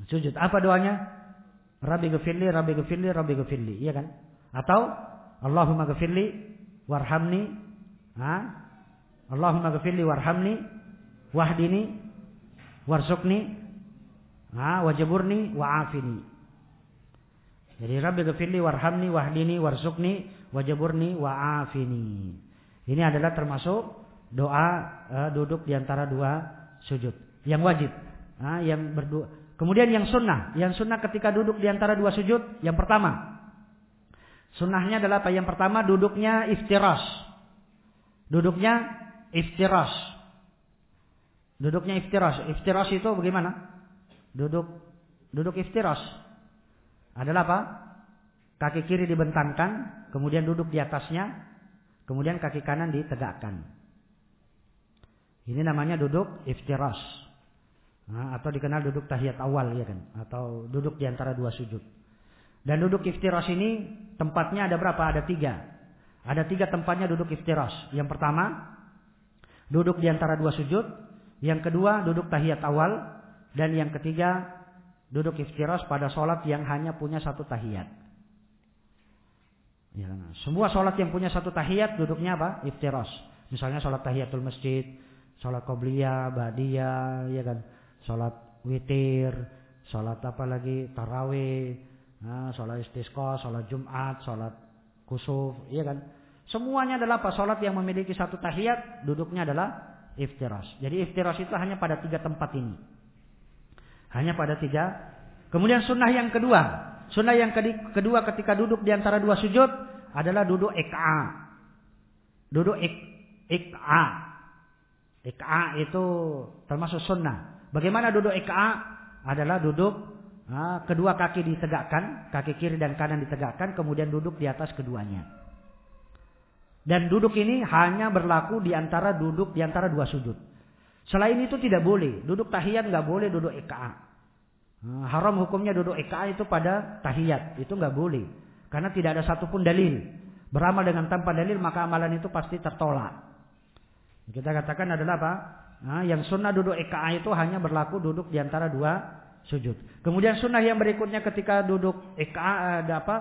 sujud. Apa doanya? Rabbi gafirli, Rabbi gafirli, Rabbi gafirli. Iya kan? Atau Allahumma gafirli warhamni. Ha? Allahumma gafirli warhamni wahdini warzukni ha? wajaburni wa'afini. Jadi Rabbi gafirli warhamni wahdini warzukni wajaburni wa'afini. Ini adalah termasuk doa uh, duduk di antara dua sujud. Yang wajib. Uh, yang berdua. Kemudian yang sunnah. Yang sunnah ketika duduk di antara dua sujud. Yang pertama. Sunnahnya adalah apa? Yang pertama duduknya iftiras. Duduknya iftiras. Duduknya iftiras. Iftiras itu bagaimana? Duduk duduk iftiras. Adalah apa? Kaki kiri dibentangkan, kemudian duduk di atasnya, kemudian kaki kanan ditegakkan. Ini namanya duduk iftiras. Nah, atau dikenal duduk tahiyat awal ya kan, atau duduk di antara dua sujud. Dan duduk iftiras ini tempatnya ada berapa? Ada tiga. Ada tiga tempatnya duduk iftiras. Yang pertama, duduk di antara dua sujud. Yang kedua, duduk tahiyat awal. Dan yang ketiga, duduk iftiras pada sholat yang hanya punya satu tahiyat. Ya, semua sholat yang punya satu tahiyat duduknya apa? Iftiras. Misalnya sholat tahiyatul masjid, sholat qobliyah, badiyah, ya kan, sholat witir, sholat apa lagi, tarawih, nah, sholat istisqa, sholat jumat, sholat kusuf, ya kan. Semuanya adalah apa? Sholat yang memiliki satu tahiyat, duduknya adalah iftiras. Jadi iftiras itu hanya pada tiga tempat ini. Hanya pada tiga. Kemudian sunnah yang kedua. Sunnah yang kedua ketika duduk di antara dua sujud adalah duduk ik'a. Duduk ik, ik'a. Ik'a itu termasuk sunnah. Bagaimana duduk ik'a? Adalah duduk kedua kaki ditegakkan, kaki kiri dan kanan ditegakkan, kemudian duduk di atas keduanya. Dan duduk ini hanya berlaku di antara duduk di antara dua sujud. Selain itu tidak boleh. Duduk tahiyat nggak boleh duduk. Nah, haram hukumnya duduk eka itu pada tahiyat. Itu nggak boleh. Karena tidak ada satupun dalil. Beramal dengan tanpa dalil maka amalan itu pasti tertolak. Kita katakan adalah apa? Nah, yang sunnah duduk eka itu hanya berlaku duduk di antara dua sujud. Kemudian sunnah yang berikutnya ketika duduk eka ada apa?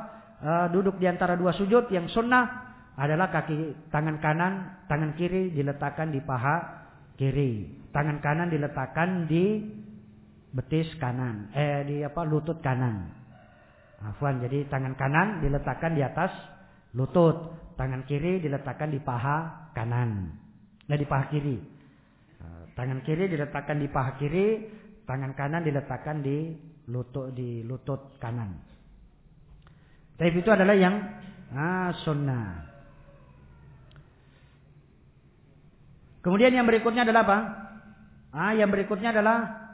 Uh, duduk di antara dua sujud yang sunnah adalah kaki tangan kanan, tangan kiri diletakkan di paha kiri. Tangan kanan diletakkan di betis kanan, eh di apa lutut kanan. Afwan, jadi tangan kanan diletakkan di atas lutut, tangan kiri diletakkan di paha kanan, nah di paha kiri. Eh, tangan kiri diletakkan di paha kiri, tangan kanan diletakkan di lutut di lutut kanan. Tapi itu adalah yang ah, sunnah. Kemudian yang berikutnya adalah apa? Ah, yang berikutnya adalah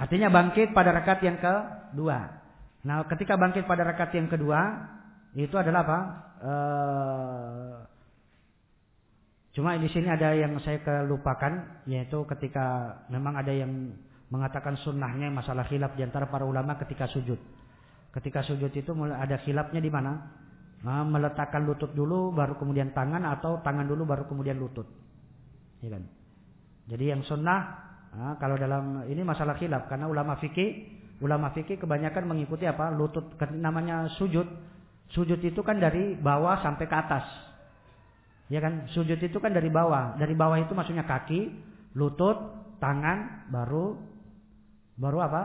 Artinya bangkit pada rakaat yang kedua. Nah, ketika bangkit pada rakaat yang kedua, itu adalah apa? Uh, cuma di sini ada yang saya kelupakan, yaitu ketika memang ada yang mengatakan sunnahnya masalah khilaf di antara para ulama ketika sujud. Ketika sujud itu ada khilafnya di mana? Nah, meletakkan lutut dulu, baru kemudian tangan, atau tangan dulu, baru kemudian lutut. Ya kan? Jadi yang sunnah Nah, kalau dalam ini masalah khilaf karena ulama fikih, ulama fikih kebanyakan mengikuti apa? Lutut namanya sujud. Sujud itu kan dari bawah sampai ke atas. Ya kan? Sujud itu kan dari bawah. Dari bawah itu maksudnya kaki, lutut, tangan, baru baru apa?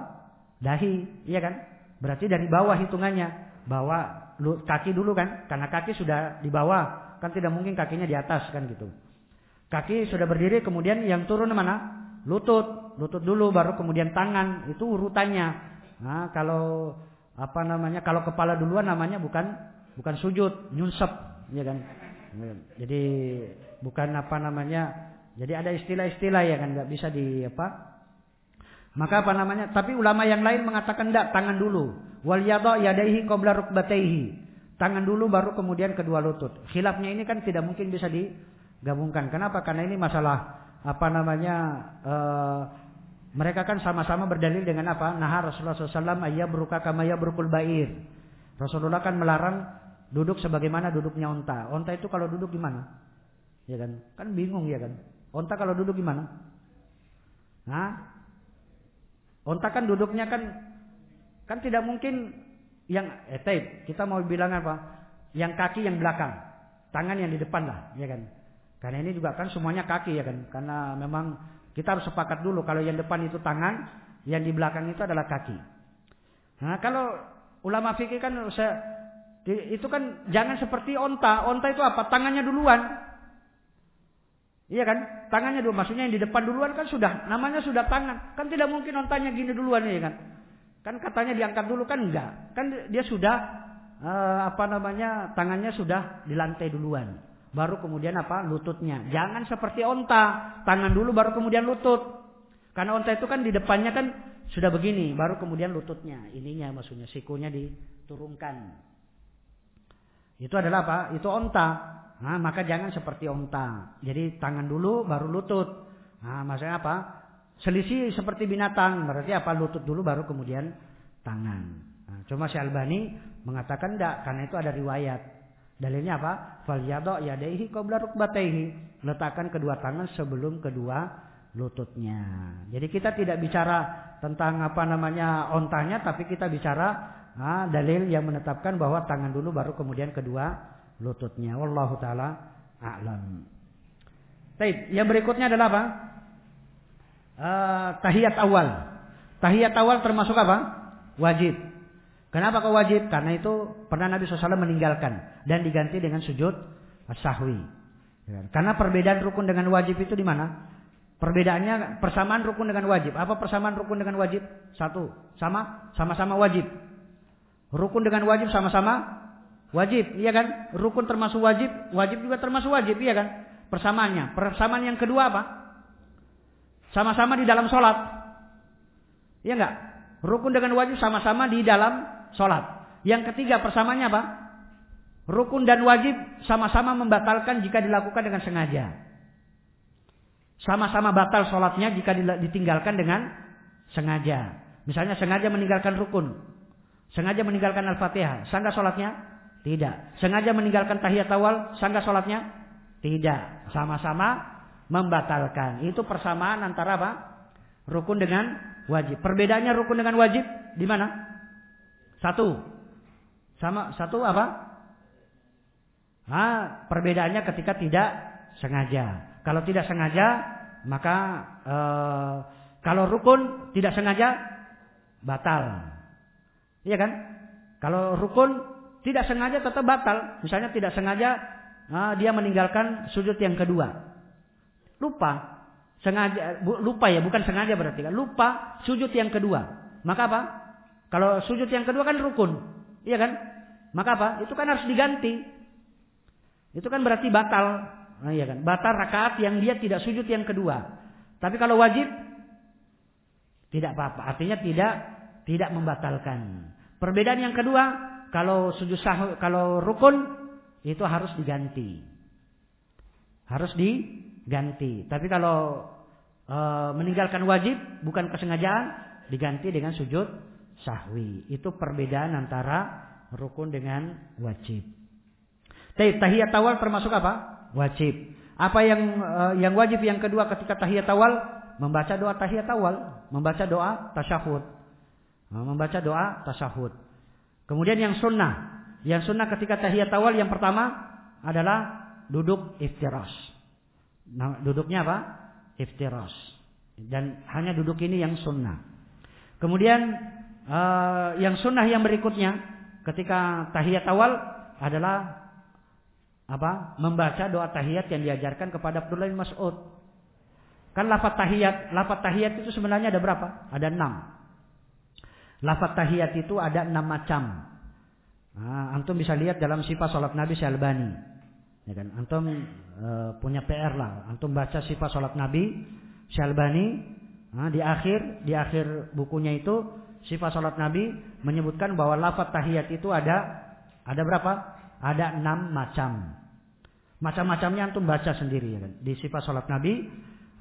Dahi, iya kan? Berarti dari bawah hitungannya. Bawa kaki dulu kan? Karena kaki sudah di bawah, kan tidak mungkin kakinya di atas kan gitu. Kaki sudah berdiri kemudian yang turun mana? lutut, lutut dulu baru kemudian tangan, itu urutannya. Nah, kalau apa namanya? Kalau kepala duluan namanya bukan bukan sujud, nyunsep, ya kan? Jadi bukan apa namanya? Jadi ada istilah-istilah ya kan nggak bisa di apa? Maka apa namanya? Tapi ulama yang lain mengatakan tidak, tangan dulu. Wal yadha yadaihi qabla rukbatayhi. Tangan dulu baru kemudian kedua lutut. Khilafnya ini kan tidak mungkin bisa digabungkan. Kenapa? Karena ini masalah apa namanya? Uh, mereka kan sama-sama berdalil dengan apa? Nah Rasulullah SAW ayah beruka kamaya berukul bair. Rasulullah kan melarang duduk sebagaimana duduknya onta. Onta itu kalau duduk gimana? Ya kan? Kan bingung ya kan? Onta kalau duduk gimana? Hah? Onta kan duduknya kan kan tidak mungkin yang eh tape, kita mau bilang apa? Yang kaki yang belakang, tangan yang di depan lah, ya kan? Karena ini juga kan semuanya kaki ya kan? Karena memang kita harus sepakat dulu kalau yang depan itu tangan, yang di belakang itu adalah kaki. Nah, kalau ulama fikih kan itu kan jangan seperti onta. Onta itu apa? Tangannya duluan. Iya kan? Tangannya dulu, maksudnya yang di depan duluan kan sudah, namanya sudah tangan. Kan tidak mungkin ontanya gini duluan ya kan? Kan katanya diangkat dulu kan enggak. Kan dia sudah uh, apa namanya? Tangannya sudah di lantai duluan. Baru kemudian apa? Lututnya. Jangan seperti onta, tangan dulu baru kemudian lutut. Karena onta itu kan di depannya kan sudah begini, baru kemudian lututnya. Ininya maksudnya sikunya diturunkan. Itu adalah apa? Itu onta. Nah, maka jangan seperti onta. Jadi tangan dulu baru lutut. Nah, maksudnya apa? Selisih seperti binatang. Berarti apa? Lutut dulu baru kemudian tangan. Nah, cuma si Albani mengatakan tidak karena itu ada riwayat. Dalilnya apa? Fal yado yadaihi qabla rukbataihi. Letakkan kedua tangan sebelum kedua lututnya. Jadi kita tidak bicara tentang apa namanya ontanya tapi kita bicara nah, dalil yang menetapkan bahwa tangan dulu baru kemudian kedua lututnya. Wallahu taala a'lam. Baik, yang berikutnya adalah apa? Uh, tahiyat awal. Tahiyat awal termasuk apa? Wajib. Kenapa kau wajib? Karena itu pernah Nabi SAW meninggalkan dan diganti dengan sujud sahwi. Karena perbedaan rukun dengan wajib itu di mana? Perbedaannya persamaan rukun dengan wajib. Apa persamaan rukun dengan wajib? Satu, sama, sama-sama wajib. Rukun dengan wajib sama-sama Wajib, iya kan? Rukun termasuk wajib, wajib juga termasuk wajib, iya kan? Persamaannya. Persamaan yang kedua apa? Sama-sama di dalam sholat. Iya enggak? Rukun dengan wajib sama-sama di dalam sholat. Yang ketiga persamaannya apa? Rukun dan wajib sama-sama membatalkan jika dilakukan dengan sengaja. Sama-sama batal sholatnya jika ditinggalkan dengan sengaja. Misalnya sengaja meninggalkan rukun. Sengaja meninggalkan Al-Fatihah. Sangka sholatnya? Tidak. Sengaja meninggalkan tahiyat awal, sangka sholatnya? Tidak. Sama-sama membatalkan. Itu persamaan antara apa? Rukun dengan wajib. Perbedaannya rukun dengan wajib di mana? Satu. Sama satu apa? Nah, perbedaannya ketika tidak sengaja. Kalau tidak sengaja, maka eh, kalau rukun tidak sengaja batal. Iya kan? Kalau rukun tidak sengaja tetap batal. Misalnya tidak sengaja nah, dia meninggalkan sujud yang kedua. Lupa. Sengaja lupa ya, bukan sengaja berarti kan. Lupa sujud yang kedua. Maka apa? Kalau sujud yang kedua kan rukun. Iya kan? Maka apa? Itu kan harus diganti. Itu kan berarti batal. Nah, iya kan? Batal rakaat yang dia tidak sujud yang kedua. Tapi kalau wajib tidak apa-apa. Artinya tidak tidak membatalkan. Perbedaan yang kedua, kalau sujud sahwi, kalau rukun itu harus diganti. Harus diganti. Tapi kalau e, meninggalkan wajib bukan kesengajaan diganti dengan sujud sahwi. Itu perbedaan antara rukun dengan wajib. Tahiyat awal termasuk apa? Wajib. Apa yang e, yang wajib yang kedua ketika tahiyat awal? Membaca doa tahiyat awal, membaca doa tasyahud. Membaca doa tasyahud. Kemudian yang sunnah. Yang sunnah ketika tahiyat awal yang pertama adalah duduk iftiras. Nah, duduknya apa? Iftiras. Dan hanya duduk ini yang sunnah. Kemudian uh, yang sunnah yang berikutnya ketika tahiyat awal adalah apa? Membaca doa tahiyat yang diajarkan kepada Abdullah bin Mas'ud. Kan lafaz tahiyat, lafaz tahiyat itu sebenarnya ada berapa? Ada enam. Lafaz tahiyat itu ada enam macam. Nah, antum bisa lihat dalam sifat sholat Nabi Syalbani. Ya kan? Antum e, punya PR lah. Antum baca sifat sholat Nabi Syalbani. Nah, di akhir di akhir bukunya itu sifat salat Nabi menyebutkan bahwa lafaz tahiyat itu ada ada berapa? Ada enam macam. Macam-macamnya antum baca sendiri ya kan. Di sifat salat Nabi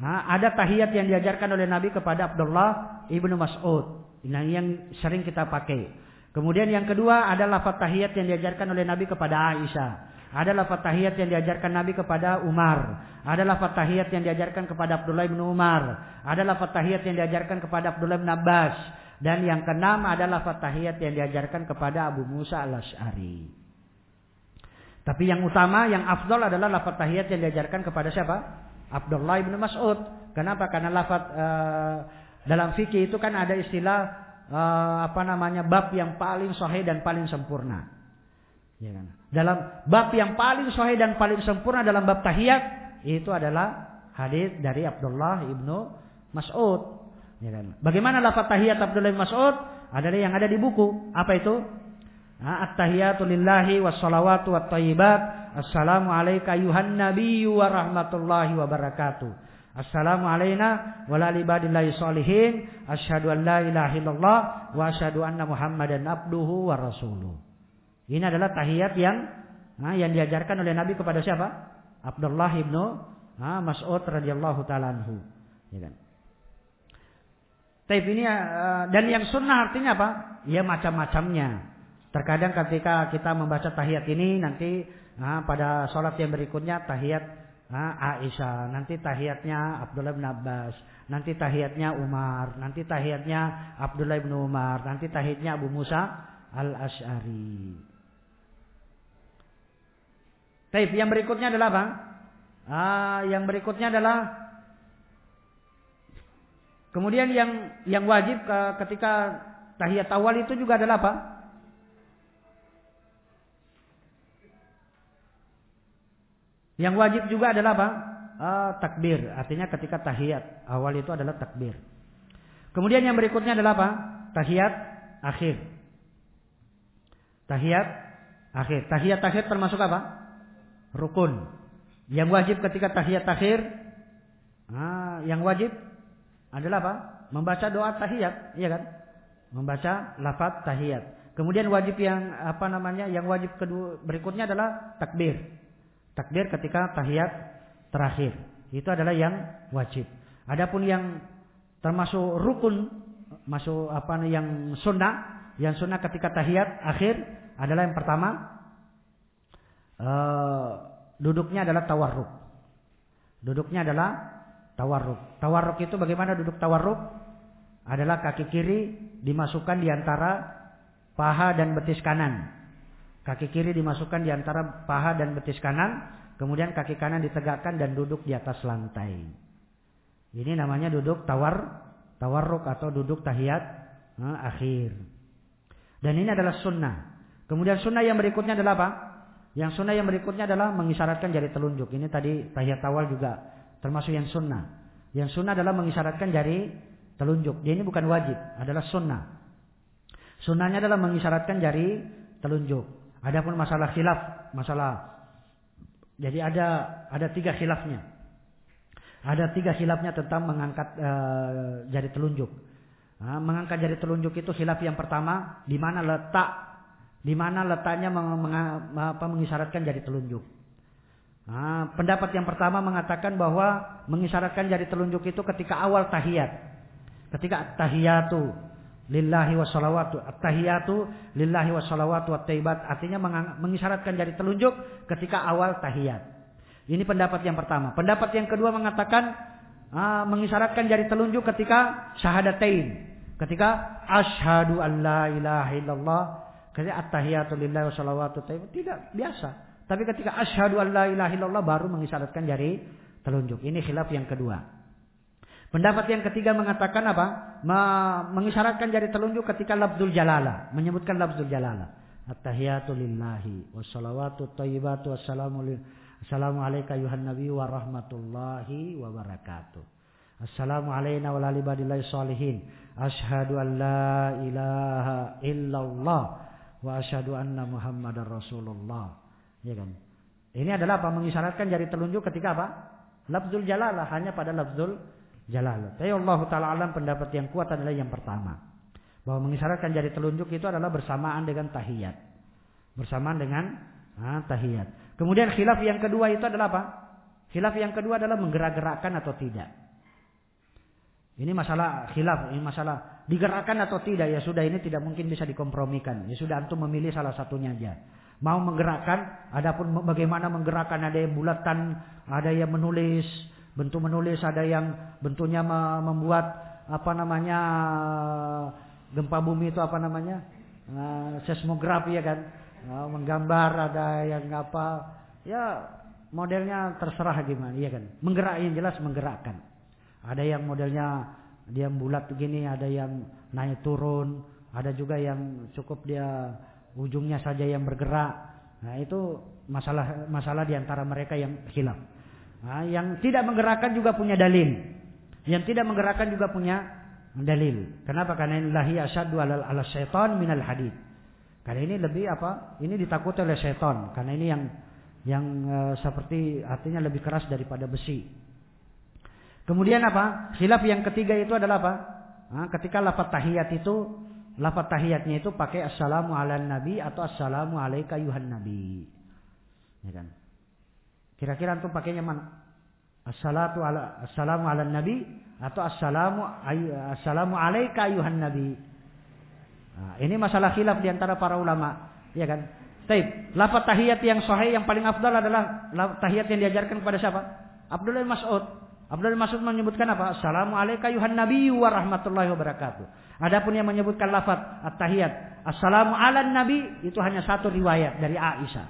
nah, ada tahiyat yang diajarkan oleh Nabi kepada Abdullah ibnu Mas'ud. Nah, yang sering kita pakai. Kemudian yang kedua ada lafaz tahiyat yang diajarkan oleh Nabi kepada Aisyah. Ada lafaz tahiyat yang diajarkan Nabi kepada Umar. Ada lafaz tahiyat yang diajarkan kepada Abdullah bin Umar. Ada lafaz tahiyat yang diajarkan kepada Abdullah bin Abbas. Dan yang keenam adalah lafaz tahiyat yang diajarkan kepada Abu Musa al-Ash'ari. Tapi yang utama, yang afdol adalah lafaz tahiyat yang diajarkan kepada siapa? Abdullah bin Mas'ud. Kenapa? Karena lafaz uh, dalam fikih itu kan ada istilah uh, apa namanya bab yang paling sahih dan paling sempurna. Ya kan? Dalam bab yang paling sahih dan paling sempurna dalam bab tahiyat itu adalah hadis dari Abdullah ibnu Mas'ud. Ya kan? Bagaimana lafaz tahiyat Abdullah bin Mas'ud? Adalah yang ada di buku. Apa itu? At-tahiyatu lillahi wassalawatu wat thayyibat. Assalamu alayka ayuhan nabiyyu wa rahmatullahi wa barakatuh. Assalamu alayna wa la ibadillahi salihin. Asyhadu an la ilaha illallah wa asyhadu anna Muhammadan abduhu wa rasuluh. Ini adalah tahiyat yang nah, yang diajarkan oleh Nabi kepada siapa? Abdullah ibnu nah, Mas'ud radhiyallahu taala anhu. Ya kan? Taib ini uh, dan yang sunnah artinya apa? Ya macam-macamnya. Terkadang ketika kita membaca tahiyat ini nanti nah, pada sholat yang berikutnya tahiyat nah, Aisyah, nanti tahiyatnya Abdullah bin Abbas, nanti tahiyatnya Umar, nanti tahiyatnya Abdullah bin Umar, nanti tahiyatnya Abu Musa al Ashari. Baik, yang berikutnya adalah apa? Ah, yang berikutnya adalah kemudian yang yang wajib ketika tahiyat awal itu juga adalah apa? Yang wajib juga adalah apa? Ah, takbir. Artinya ketika tahiyat awal itu adalah takbir. Kemudian yang berikutnya adalah apa? Tahiyat akhir. Tahiyat akhir. Tahiyat akhir termasuk apa? rukun. Yang wajib ketika tahiyat akhir, ah, yang wajib adalah apa? Membaca doa tahiyat, iya kan? Membaca lafaz tahiyat. Kemudian wajib yang apa namanya? Yang wajib kedua berikutnya adalah takbir. Takbir ketika tahiyat terakhir. Itu adalah yang wajib. Adapun yang termasuk rukun, masuk apa yang sunnah, yang sunnah ketika tahiyat akhir adalah yang pertama uh, duduknya adalah tawarruk. Duduknya adalah tawarruk. Tawarruk itu bagaimana duduk tawarruk? Adalah kaki kiri dimasukkan di antara paha dan betis kanan. Kaki kiri dimasukkan di antara paha dan betis kanan, kemudian kaki kanan ditegakkan dan duduk di atas lantai. Ini namanya duduk tawar tawarruk atau duduk tahiyat eh, akhir. Dan ini adalah sunnah. Kemudian sunnah yang berikutnya adalah apa? Yang sunnah yang berikutnya adalah mengisyaratkan jari telunjuk. Ini tadi tahiyat awal juga termasuk yang sunnah. Yang sunnah adalah mengisyaratkan jari telunjuk. Dia ini bukan wajib, adalah sunnah. Sunnahnya adalah mengisyaratkan jari telunjuk. Adapun masalah khilaf, masalah jadi ada ada tiga khilafnya. Ada tiga khilafnya tentang mengangkat e, jari telunjuk. Nah, mengangkat jari telunjuk itu khilaf yang pertama di mana letak di mana letaknya meng, meng, apa, mengisyaratkan jari telunjuk. Nah, pendapat yang pertama mengatakan bahwa mengisyaratkan jari telunjuk itu ketika awal tahiyat. Ketika tahiyatu lillahi wassalawatu tahiyatu lillahi wassalawatu wa taibat artinya mengisyaratkan jari telunjuk ketika awal tahiyat. Ini pendapat yang pertama. Pendapat yang kedua mengatakan uh, mengisyaratkan jari telunjuk ketika syahadatain. Ketika asyhadu an la ilaha illallah Ketika at-tahiyatu lillahi wa salawatu tidak biasa. Tapi ketika asyhadu an la ilaha illallah baru mengisyaratkan jari telunjuk. Ini khilaf yang kedua. Pendapat yang ketiga mengatakan apa? mengisyaratkan jari telunjuk ketika lafzul jalala, menyebutkan lafzul jalala. At-tahiyatu lillahi wa salawatu thayyibatu wassalamu Assalamu alayka yuhan nabi wa rahmatullahi wa barakatuh. Assalamu alayna wa ala ibadillahi. Ashhadu an la ilaha illallah wa asyhadu anna Muhammadar Rasulullah. Ya kan? Ini adalah apa? Mengisyaratkan jari telunjuk ketika apa? Lafzul jalalah hanya pada lafzul jalalah. Tapi Allah taala alam pendapat yang kuat adalah yang pertama. Bahwa mengisyaratkan jari telunjuk itu adalah bersamaan dengan tahiyat. Bersamaan dengan ah, tahiyat. Kemudian khilaf yang kedua itu adalah apa? Khilaf yang kedua adalah menggerak-gerakkan atau tidak. Ini masalah khilaf, ini masalah digerakkan atau tidak ya sudah ini tidak mungkin bisa dikompromikan. Ya sudah antum memilih salah satunya aja. Mau menggerakkan, adapun bagaimana menggerakkan ada yang bulatan, ada yang menulis, bentuk menulis, ada yang bentuknya membuat apa namanya gempa bumi itu apa namanya? Uh, seismografi ya kan. Uh, menggambar ada yang apa? Ya modelnya terserah gimana ya kan. Menggerak yang jelas menggerakkan. Ada yang modelnya dia bulat begini, ada yang naik turun, ada juga yang cukup dia ujungnya saja yang bergerak. Nah, itu masalah masalah di antara mereka yang hilaf. Nah, yang tidak menggerakkan juga punya dalil. Yang tidak menggerakkan juga punya dalil. Kenapa? Karena lahi asyadu alal ala syaitan minal hadid. Karena ini lebih apa? Ini ditakuti oleh syaitan. Karena ini yang yang uh, seperti artinya lebih keras daripada besi. Kemudian apa? Khilaf yang ketiga itu adalah apa? Nah, ketika lafaz tahiyat itu lafaz tahiyatnya itu pakai assalamu ala nabi atau assalamu alaika yuhan nabi. Ya kan? Kira-kira antum pakainya mana? Assalatu ala assalamu ala nabi atau assalamu assalamu alaika yuhan nabi. Nah, ini masalah khilaf di antara para ulama, ya kan? Taib. Lafaz tahiyat yang sahih yang paling afdal adalah tahiyat yang diajarkan kepada siapa? Abdullah Mas'ud. Abdul Mas'ud menyebutkan apa? Assalamualaikum yuhan nabi wa rahmatullahi wa barakatuh. Adapun yang menyebutkan lafaz at-tahiyat, assalamu ala nabi itu hanya satu riwayat dari Aisyah.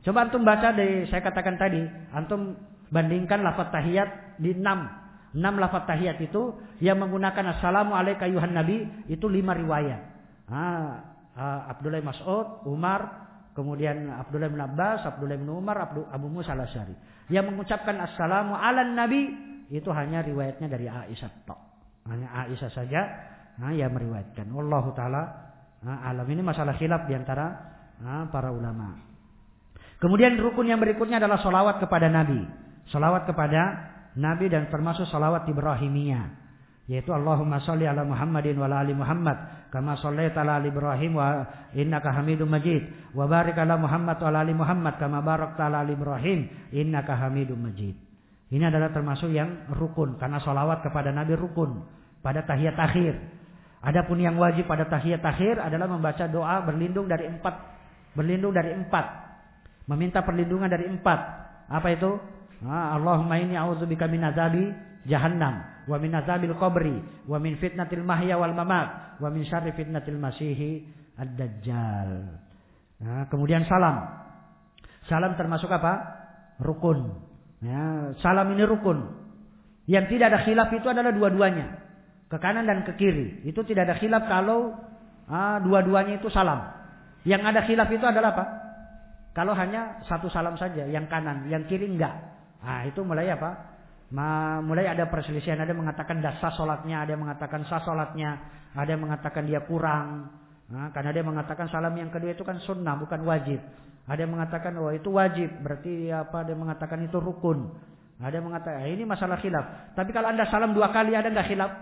Coba antum baca dari saya katakan tadi, antum bandingkan lafaz tahiyat di enam enam lafaz tahiyat itu yang menggunakan assalamu alaikum yuhan nabi itu lima riwayat. Ah, ah, Abdullah Mas'ud, Umar, kemudian Abdullah bin Abbas, Abdullah bin Umar, Abu Musa al-Asy'ari. Yang mengucapkan assalamu ala nabi itu hanya riwayatnya dari Aisyah tok. Hanya Aisyah saja nah, yang meriwayatkan. Wallahu taala nah, alam ini masalah khilaf di antara nah, para ulama. Kemudian rukun yang berikutnya adalah solawat kepada Nabi. Solawat kepada Nabi dan termasuk solawat Ibrahimiyah yaitu Allahumma sholli ala Muhammadin wa ali Muhammad kama shallaita ala ali Ibrahim wa innaka Hamidum Majid wa barik ala Muhammad wa ali Muhammad kama barakta ala ali Ibrahim innaka Hamidum Majid. Ini adalah termasuk yang rukun karena solawat kepada Nabi rukun pada tahiyat akhir. Adapun yang wajib pada tahiyat akhir adalah membaca doa berlindung dari empat berlindung dari empat meminta perlindungan dari empat apa itu? Ah, Allahumma inni a'udzubika min azabi jahannam wa min azabil qabri wa min fitnatil mahya wal mamat wa min syarri fitnatil masihi ad-dajjal. Nah, kemudian salam. Salam termasuk apa? Rukun. Ya, salam ini rukun. Yang tidak ada khilaf itu adalah dua-duanya. Ke kanan dan ke kiri. Itu tidak ada khilaf kalau ah, dua-duanya itu salam. Yang ada khilaf itu adalah apa? Kalau hanya satu salam saja, yang kanan, yang kiri enggak. Ah, itu mulai apa? Mulai ada perselisihan, ada yang mengatakan dasar sholatnya, ada yang mengatakan sah sholatnya, ada yang mengatakan dia kurang. Nah, karena dia mengatakan salam yang kedua itu kan sunnah, bukan wajib. Ada yang mengatakan oh itu wajib, berarti apa? Ada yang mengatakan itu rukun. Ada yang mengatakan ah, ini masalah khilaf. Tapi kalau anda salam dua kali ada nggak khilaf?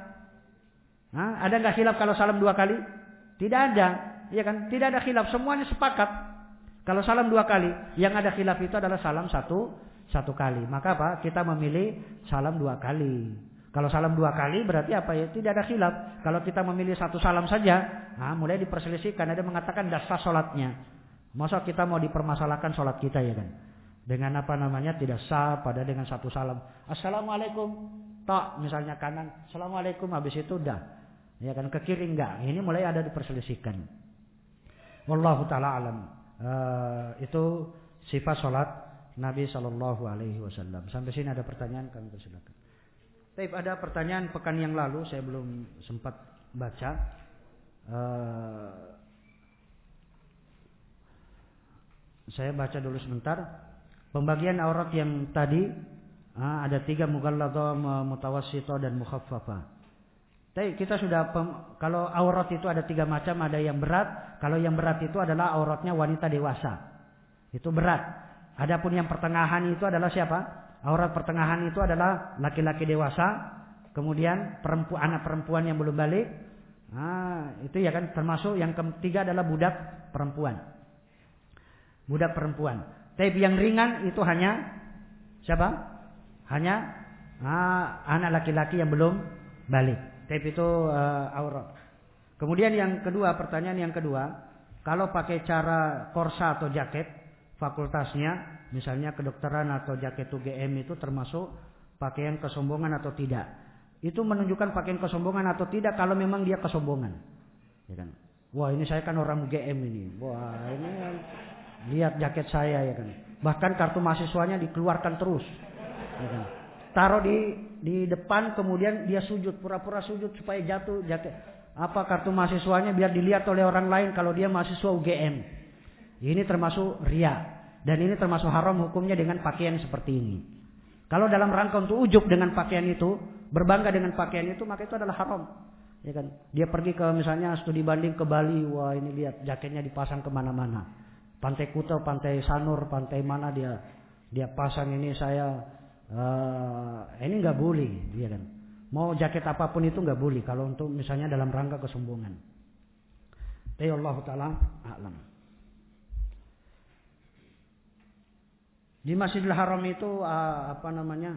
Nah, ada nggak khilaf kalau salam dua kali? Tidak ada, ya kan? Tidak ada khilaf, semuanya sepakat. Kalau salam dua kali, yang ada khilaf itu adalah salam satu satu kali. Maka apa? Kita memilih salam dua kali. Kalau salam dua kali berarti apa ya? Tidak ada khilaf. Kalau kita memilih satu salam saja, nah, mulai diperselisihkan. Ada mengatakan dasar sholatnya. Masa kita mau dipermasalahkan sholat kita ya kan? Dengan apa namanya tidak sah pada dengan satu salam. Assalamualaikum. Tak misalnya kanan. Assalamualaikum habis itu dah. Ya kan ke kiri enggak. Ini mulai ada diperselisihkan. Wallahu taala alam. Uh, itu sifat sholat Nabi Shallallahu Alaihi Wasallam. Sampai sini ada pertanyaan kami persilakan. Tapi ada pertanyaan pekan yang lalu saya belum sempat baca. Uh, saya baca dulu sebentar. Pembagian aurat yang tadi uh, ada tiga mughalladha, mutawassito dan mukhaffafa. Tapi kita sudah pem, kalau aurat itu ada tiga macam, ada yang berat. Kalau yang berat itu adalah auratnya wanita dewasa. Itu berat. Adapun yang pertengahan itu adalah siapa? aurat pertengahan itu adalah laki-laki dewasa, kemudian perempuan anak perempuan yang belum balik. Nah, itu ya kan termasuk yang ketiga adalah budak perempuan. Budak perempuan. Tapi yang ringan itu hanya siapa? Hanya ah, anak laki-laki yang belum balik. Tapi itu uh, aurat. Kemudian yang kedua, pertanyaan yang kedua, kalau pakai cara korsa atau jaket, fakultasnya, misalnya kedokteran atau jaket UGM itu termasuk pakaian kesombongan atau tidak. Itu menunjukkan pakaian kesombongan atau tidak kalau memang dia kesombongan. Ya kan? Wah ini saya kan orang UGM ini. Wah ini lihat jaket saya ya kan. Bahkan kartu mahasiswanya dikeluarkan terus. Ya kan? Taruh di di depan kemudian dia sujud pura-pura sujud supaya jatuh jaket apa kartu mahasiswanya biar dilihat oleh orang lain kalau dia mahasiswa UGM. Ini termasuk ria dan ini termasuk haram hukumnya dengan pakaian seperti ini. Kalau dalam rangka untuk ujub dengan pakaian itu, berbangga dengan pakaian itu, maka itu adalah haram. Ya kan? Dia pergi ke misalnya studi banding ke Bali, wah ini lihat jaketnya dipasang ke mana-mana. Pantai Kuta, Pantai Sanur, pantai mana dia dia pasang ini saya uh, ini nggak boleh, dia kan. Mau jaket apa pun itu nggak boleh kalau untuk misalnya dalam rangka kesombongan. Tapi Allah taala alam. Di Masjidil Haram itu uh, apa namanya?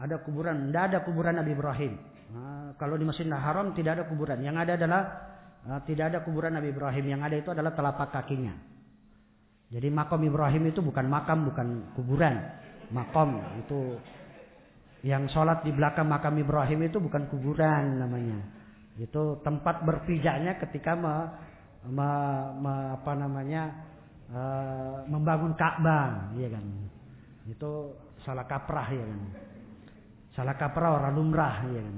Ada kuburan, tidak ada kuburan Nabi Ibrahim. Uh, kalau di Masjidil Haram tidak ada kuburan. Yang ada adalah uh, tidak ada kuburan Nabi Ibrahim. Yang ada itu adalah telapak kakinya. Jadi makam Ibrahim itu bukan makam, bukan kuburan. Makam itu yang sholat di belakang makam Ibrahim itu bukan kuburan namanya. Itu tempat berpijaknya ketika me, me, me, apa namanya uh, membangun Ka'bah, ya kan. Itu salah kaprah ya kan. Salah kaprah orang lumrah ya kan.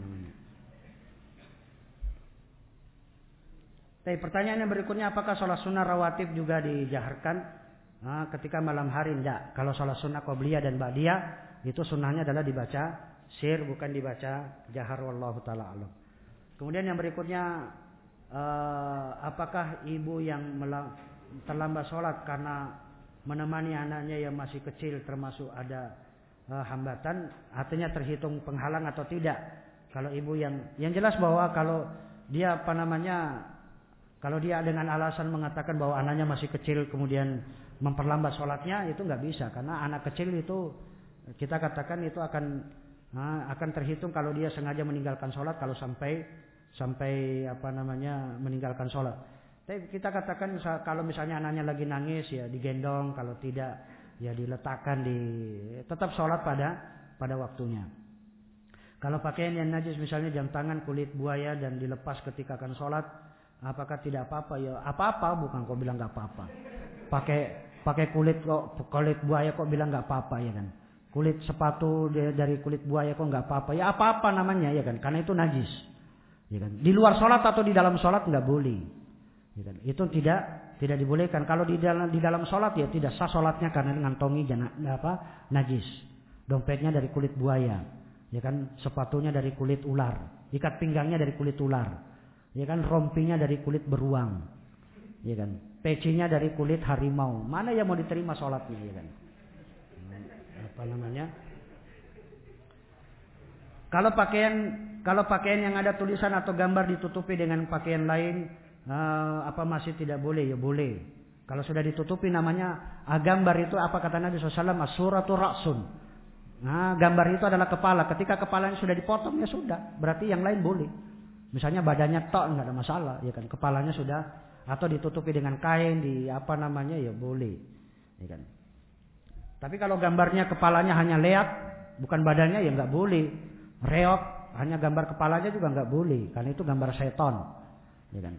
Tapi pertanyaan yang berikutnya apakah sholat sunnah rawatib juga dijaharkan nah, ketika malam hari? Tidak. Kalau sholat sunnah qobliyah dan ba'diyah itu sunnahnya adalah dibaca sir bukan dibaca jahar wallahu taala alam. Kemudian yang berikutnya uh, apakah ibu yang terlambat sholat karena menemani anaknya yang masih kecil termasuk ada uh, hambatan artinya terhitung penghalang atau tidak? Kalau ibu yang yang jelas bahwa kalau dia apa namanya kalau dia dengan alasan mengatakan bahwa anaknya masih kecil kemudian memperlambat sholatnya itu nggak bisa karena anak kecil itu kita katakan itu akan akan terhitung kalau dia sengaja meninggalkan sholat kalau sampai sampai apa namanya meninggalkan sholat. Tapi kita katakan kalau misalnya anaknya lagi nangis ya digendong, kalau tidak ya diletakkan di tetap sholat pada pada waktunya. Kalau pakaian yang najis misalnya jam tangan kulit buaya dan dilepas ketika akan sholat, apakah tidak apa-apa? Ya apa-apa, bukan kok bilang nggak apa-apa. Pakai pakai kulit kok kulit buaya kok bilang nggak apa-apa ya kan? kulit sepatu dari kulit buaya kok nggak apa-apa ya apa-apa namanya ya kan karena itu najis ya kan di luar sholat atau di dalam sholat nggak boleh itu tidak tidak dibolehkan. Kalau di dalam di dalam sholat ya tidak sah sholatnya karena ngantongi jana, apa najis. Dompetnya dari kulit buaya ya kan? Sepatunya dari kulit ular. Ikat pinggangnya dari kulit ular ya kan? Rompinya dari kulit beruang ya kan? Pecinya dari kulit harimau. Mana yang mau diterima sholatnya ya kan? Apa namanya? Kalau pakaian kalau pakaian yang ada tulisan atau gambar ditutupi dengan pakaian lain uh, apa masih tidak boleh? Ya boleh. Kalau sudah ditutupi namanya uh, gambar itu apa kata Nabi SAW asuratu ra'sun. Nah, gambar itu adalah kepala. Ketika kepalanya sudah dipotong ya sudah, berarti yang lain boleh. Misalnya badannya tok nggak ada masalah, ya kan? Kepalanya sudah atau ditutupi dengan kain di apa namanya ya boleh, ya kan? Tapi kalau gambarnya kepalanya hanya leak, bukan badannya ya nggak boleh. Reok, hanya gambar kepalanya juga nggak boleh, karena itu gambar seton. Ya kan?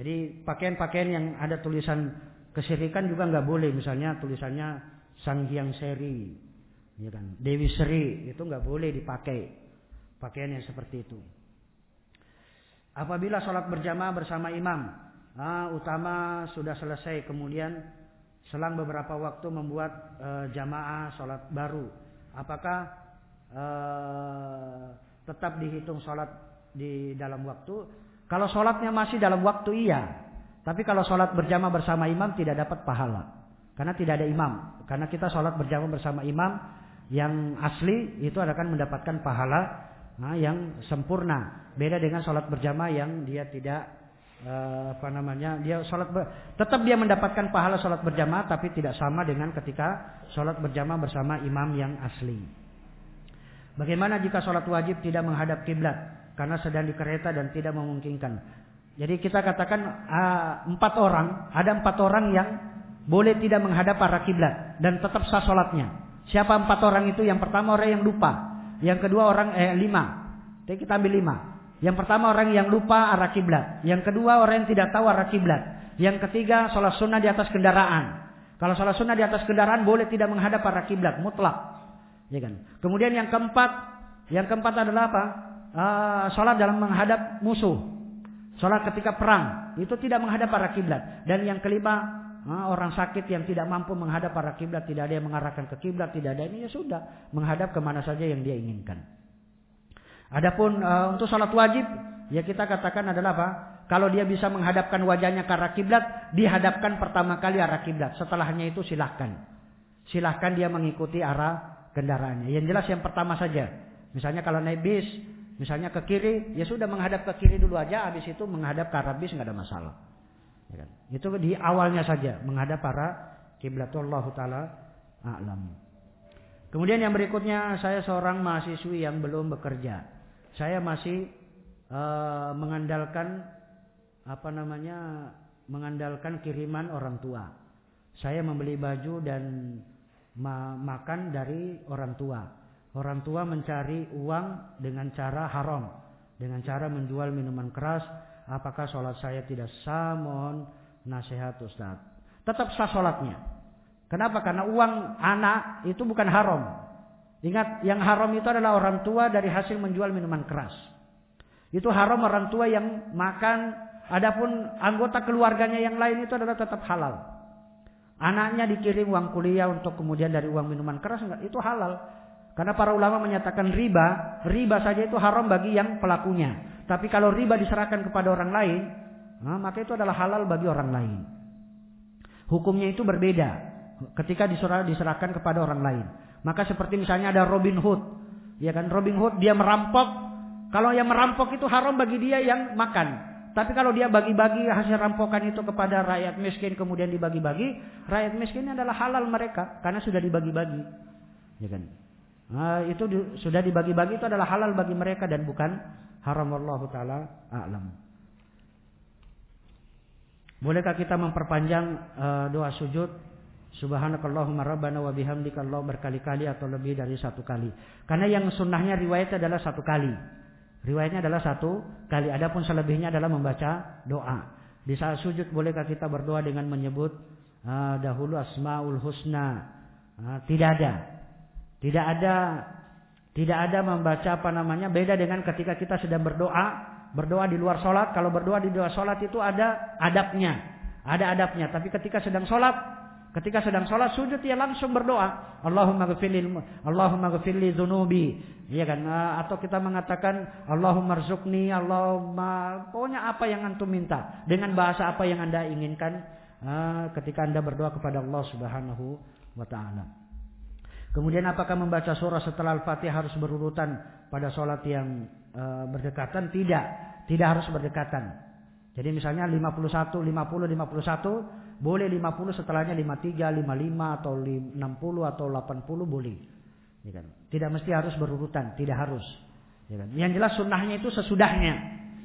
Jadi pakaian-pakaian yang ada tulisan kesirikan juga nggak boleh. Misalnya tulisannya Sang Hyang Seri, ya kan? Dewi Seri itu nggak boleh dipakai pakaian yang seperti itu. Apabila sholat berjamaah bersama imam, ah, utama sudah selesai, kemudian selang beberapa waktu membuat e, jamaah sholat baru. Apakah e, tetap dihitung sholat di dalam waktu? Kalau sholatnya masih dalam waktu iya. Tapi kalau sholat berjamaah bersama imam tidak dapat pahala. Karena tidak ada imam. Karena kita sholat berjamaah bersama imam yang asli itu akan mendapatkan pahala nah, yang sempurna. Beda dengan sholat berjamaah yang dia tidak uh, apa namanya dia sholat ber, tetap dia mendapatkan pahala sholat berjamaah tapi tidak sama dengan ketika sholat berjamaah bersama imam yang asli. Bagaimana jika sholat wajib tidak menghadap kiblat karena sedang di kereta dan tidak memungkinkan? Jadi kita katakan uh, empat orang, ada empat orang yang boleh tidak menghadap arah kiblat dan tetap sah sholatnya. Siapa empat orang itu? Yang pertama orang yang lupa, yang kedua orang eh lima. Jadi kita ambil lima. Yang pertama orang yang lupa arah kiblat, yang kedua orang yang tidak tahu arah kiblat, yang ketiga sholat sunnah di atas kendaraan. Kalau sholat sunnah di atas kendaraan boleh tidak menghadap arah kiblat, mutlak. Ya kan? Kemudian yang keempat, yang keempat adalah apa? Uh, sholat dalam menghadap musuh. Sholat ketika perang itu tidak menghadap arah kiblat. Dan yang kelima orang sakit yang tidak mampu menghadap arah kiblat, tidak ada yang mengarahkan ke kiblat, tidak ada ini ya sudah menghadap ke mana saja yang dia inginkan. Adapun uh, untuk sholat wajib, ya kita katakan adalah apa? Kalau dia bisa menghadapkan wajahnya ke arah kiblat, dihadapkan pertama kali arah kiblat. Setelahnya itu silahkan. Silahkan dia mengikuti arah kendaraannya. Yang jelas yang pertama saja. Misalnya kalau naik bis, misalnya ke kiri, ya sudah menghadap ke kiri dulu aja. Habis itu menghadap ke arah bis nggak ada masalah. Ya kan? Itu di awalnya saja menghadap para kiblatullah taala a'lam. Kemudian yang berikutnya saya seorang mahasiswi yang belum bekerja. Saya masih uh, mengandalkan apa namanya mengandalkan kiriman orang tua. Saya membeli baju dan ma makan dari orang tua. Orang tua mencari uang dengan cara haram, dengan cara menjual minuman keras, Apakah sholat saya tidak sah? Mohon nasihat Ustaz. Tetap sah sholatnya. Kenapa? Karena uang anak itu bukan haram. Ingat, yang haram itu adalah orang tua dari hasil menjual minuman keras. Itu haram orang tua yang makan. Adapun anggota keluarganya yang lain itu adalah tetap halal. Anaknya dikirim uang kuliah untuk kemudian dari uang minuman keras enggak, itu halal. Karena para ulama menyatakan riba, riba saja itu haram bagi yang pelakunya. Tapi kalau riba diserahkan kepada orang lain, nah, maka itu adalah halal bagi orang lain. Hukumnya itu berbeda ketika diserah, diserahkan kepada orang lain. Maka seperti misalnya ada Robin Hood, ya kan Robin Hood dia merampok. Kalau yang merampok itu haram bagi dia yang makan. Tapi kalau dia bagi-bagi hasil rampokan itu kepada rakyat miskin kemudian dibagi-bagi, rakyat miskin adalah halal mereka karena sudah dibagi-bagi. Ya kan? Nah, itu di, sudah dibagi-bagi itu adalah halal bagi mereka dan bukan haram Allah taala a'lam. Bolehkah kita memperpanjang uh, doa sujud Subhanakallahumma rabbana wa bihamdika Allah berkali-kali atau lebih dari satu kali. Karena yang sunnahnya riwayatnya adalah satu kali. Riwayatnya adalah satu kali. Adapun selebihnya adalah membaca doa. Di saat sujud bolehkah kita berdoa dengan menyebut uh, dahulu asmaul husna? Uh, tidak ada. Tidak ada tidak ada membaca apa namanya beda dengan ketika kita sedang berdoa, berdoa di luar sholat. Kalau berdoa di luar sholat itu ada adabnya, ada adabnya. Tapi ketika sedang sholat, ketika sedang sholat sujud ya langsung berdoa. Allahumma ghafirli Allahumma ghafirli dzunubi. Iya kan? Atau kita mengatakan Allahumma rzukni, Allahumma pokoknya apa yang antum minta dengan bahasa apa yang Anda inginkan ah, ketika Anda berdoa kepada Allah Subhanahu wa taala. Kemudian apakah membaca surah setelah Al-Fatihah harus berurutan pada sholat yang e, berdekatan? Tidak. Tidak harus berdekatan. Jadi misalnya 51, 50, 51. Boleh 50 setelahnya 53, 55 atau 60 atau 80 boleh. Ya kan? Tidak mesti harus berurutan. Tidak harus. Ya kan? Yang jelas sunnahnya itu sesudahnya.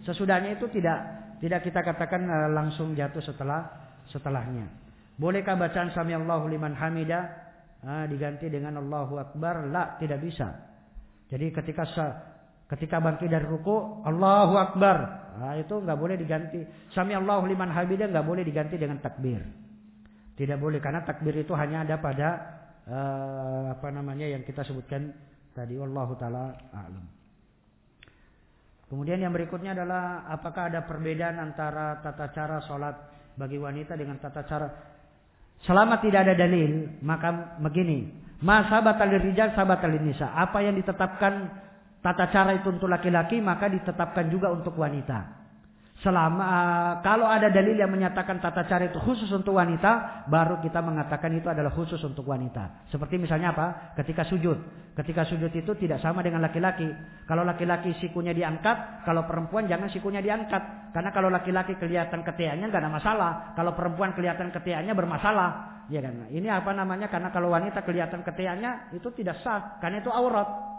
Sesudahnya itu tidak tidak kita katakan e, langsung jatuh setelah setelahnya. Bolehkah bacaan sami Allahu liman hamidah ah, diganti dengan Allahu Akbar, la tidak bisa. Jadi ketika ketika bangkit dari ruku, Allahu Akbar, ah, itu nggak boleh diganti. Sami Allahu liman hamidah nggak boleh diganti dengan takbir. Tidak boleh karena takbir itu hanya ada pada uh, apa namanya yang kita sebutkan tadi Allahu taala a'lam. Kemudian yang berikutnya adalah apakah ada perbedaan antara tata cara sholat bagi wanita dengan tata cara Selama tidak ada dalil, maka begini. Masa batalil rijal sabatalil nisa. Apa yang ditetapkan tata cara itu untuk laki-laki, maka ditetapkan juga untuk wanita. Selama uh, kalau ada dalil yang menyatakan tata cara itu khusus untuk wanita, baru kita mengatakan itu adalah khusus untuk wanita. Seperti misalnya apa? Ketika sujud. Ketika sujud itu tidak sama dengan laki-laki. Kalau laki-laki sikunya diangkat, kalau perempuan jangan sikunya diangkat. Karena kalau laki-laki kelihatan ketiaknya nggak ada masalah. Kalau perempuan kelihatan ketiaknya bermasalah. Ya kan? Ini apa namanya? Karena kalau wanita kelihatan ketiaknya itu tidak sah. Karena itu aurat.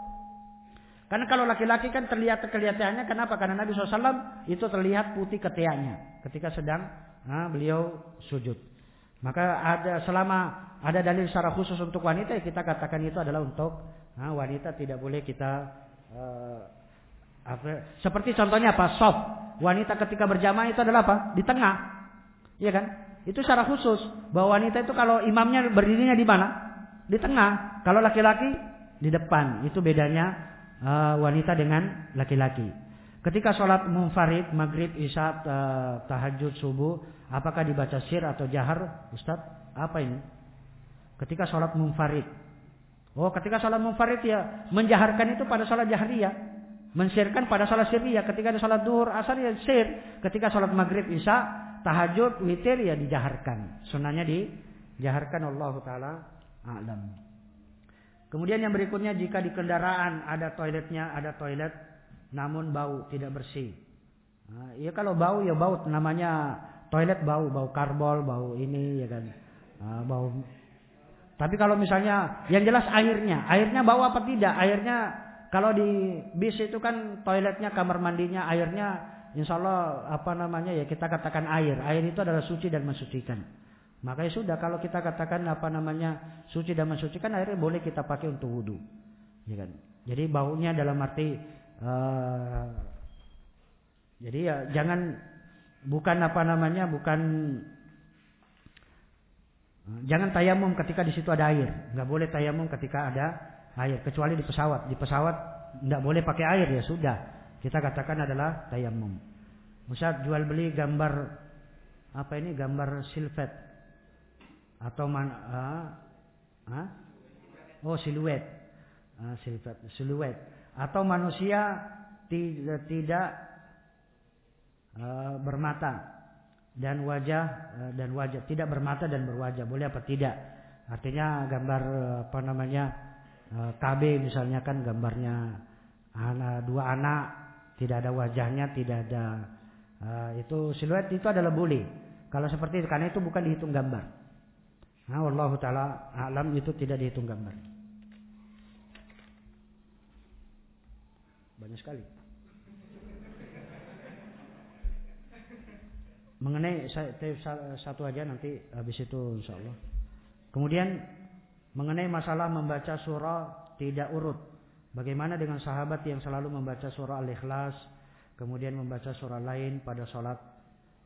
Karena kalau laki-laki kan terlihat kelihatannya kenapa? Karena Nabi SAW itu terlihat putih ketiaknya ketika sedang nah, beliau sujud. Maka ada selama ada dalil secara khusus untuk wanita ya kita katakan itu adalah untuk nah, wanita tidak boleh kita uh, seperti contohnya apa? Soft. Wanita ketika berjamaah itu adalah apa? Di tengah. Iya kan? Itu secara khusus bahwa wanita itu kalau imamnya berdirinya di mana? Di tengah. Kalau laki-laki di depan. Itu bedanya uh, wanita dengan laki-laki. Ketika sholat munfarid, maghrib, isya, tahajud, subuh, apakah dibaca sir atau jahar? Ustaz, apa ini? Ketika sholat munfarid. Oh, ketika sholat munfarid ya menjaharkan itu pada sholat jahriyah. Mensirkan pada sholat sirriyah. Ketika ada sholat duhur, asar ya sir. Ketika sholat maghrib, isya, tahajud, witir ya dijaharkan. Sunnahnya dijaharkan Allah Ta'ala a'lam. Kemudian yang berikutnya jika di kendaraan ada toiletnya, ada toilet namun bau tidak bersih. Nah, ya kalau bau ya bau namanya toilet bau, bau karbol, bau ini ya kan. Nah, bau tapi kalau misalnya yang jelas airnya, airnya bau apa tidak? Airnya kalau di bis itu kan toiletnya, kamar mandinya, airnya insya Allah apa namanya ya kita katakan air. Air itu adalah suci dan mensucikan. Maka ya sudah kalau kita katakan apa namanya suci dan mensucikan akhirnya boleh kita pakai untuk wudhu. Ya kan? Jadi baunya dalam arti uh, jadi ya jangan bukan apa namanya bukan uh, jangan tayamum ketika di situ ada air. Nggak boleh tayamum ketika ada air kecuali di pesawat. Di pesawat nggak boleh pakai air ya sudah. Kita katakan adalah tayamum. Misal jual beli gambar apa ini gambar silvet atau man, uh, uh, oh siluet. Uh, siluet siluet. Atau manusia tidak tidak uh, bermata dan wajah uh, dan wajah. Tidak bermata dan berwajah boleh apa tidak? Artinya gambar uh, apa namanya uh, KB misalnya kan gambarnya anak dua anak tidak ada wajahnya tidak ada uh, itu siluet itu adalah boleh. Kalau seperti itu karena itu bukan dihitung gambar Nah, Allah taala alam itu tidak dihitung gambar. Banyak sekali. Mengenai satu aja nanti habis itu insya Allah. Kemudian mengenai masalah membaca surah tidak urut. Bagaimana dengan sahabat yang selalu membaca surah Al-Ikhlas, kemudian membaca surah lain pada sholat,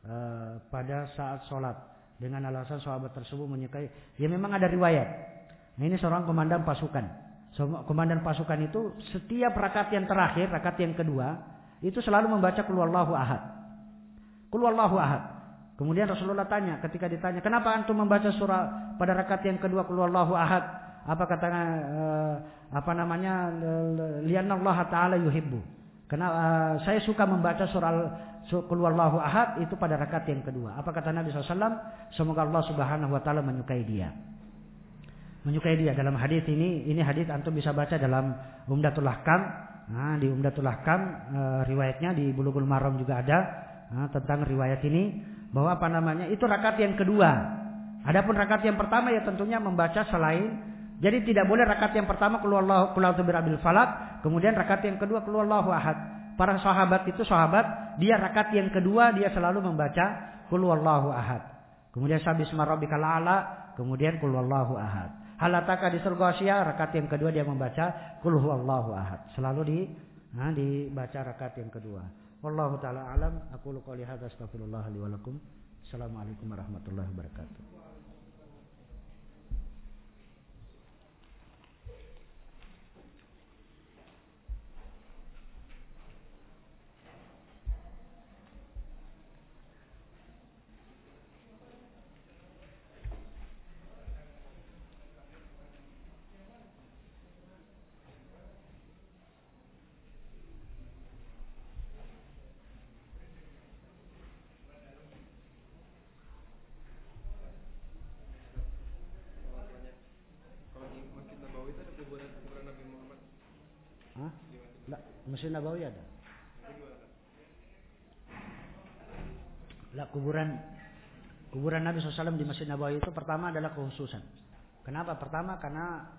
uh, pada saat sholat dengan alasan sahabat tersebut menyukai. Ya memang ada riwayat. Nah ini seorang komandan pasukan. Komandan pasukan itu setiap rakaat yang terakhir, rakaat yang kedua, itu selalu membaca Kulwallahu ahad. Kulwallahu ahad. Kemudian Rasulullah tanya, ketika ditanya, kenapa antum membaca surah pada rakaat yang kedua Kulwallahu ahad? Apa katanya, uh, apa namanya, Allah taala yuhibbu. Karena uh, saya suka membaca surah Kulwallahu ahad itu pada rakaat yang kedua. Apa kata Nabi SAW? Semoga Allah Subhanahu Wa Taala menyukai dia. Menyukai dia dalam hadis ini. Ini hadis antum bisa baca dalam Umdatul Ahkam. Nah, di Umdatul Ahkam e, riwayatnya di Bulughul Maram juga ada nah, tentang riwayat ini bahwa apa namanya itu rakaat yang kedua. Adapun rakaat yang pertama ya tentunya membaca selain jadi tidak boleh rakaat yang pertama keluar Allah keluar falak, kemudian rakaat yang kedua keluar Allahu ahad. Para sahabat itu sahabat, dia rakaat yang kedua dia selalu membaca Qul huwallahu ahad. Kemudian sabis rabbikal ala, kemudian Qul huwallahu ahad. Halataka di surga Asia, rakaat yang kedua dia membaca Qul huwallahu ahad. Selalu di nah, dibaca rakaat yang kedua. Wallahu taala alam, aku qouli hadza astaghfirullah li wa lakum. Assalamualaikum warahmatullahi wabarakatuh. Masjid Nabawi ada. Lah kuburan kuburan Nabi SAW di Masjid Nabawi itu pertama adalah khususan. Kenapa? Pertama karena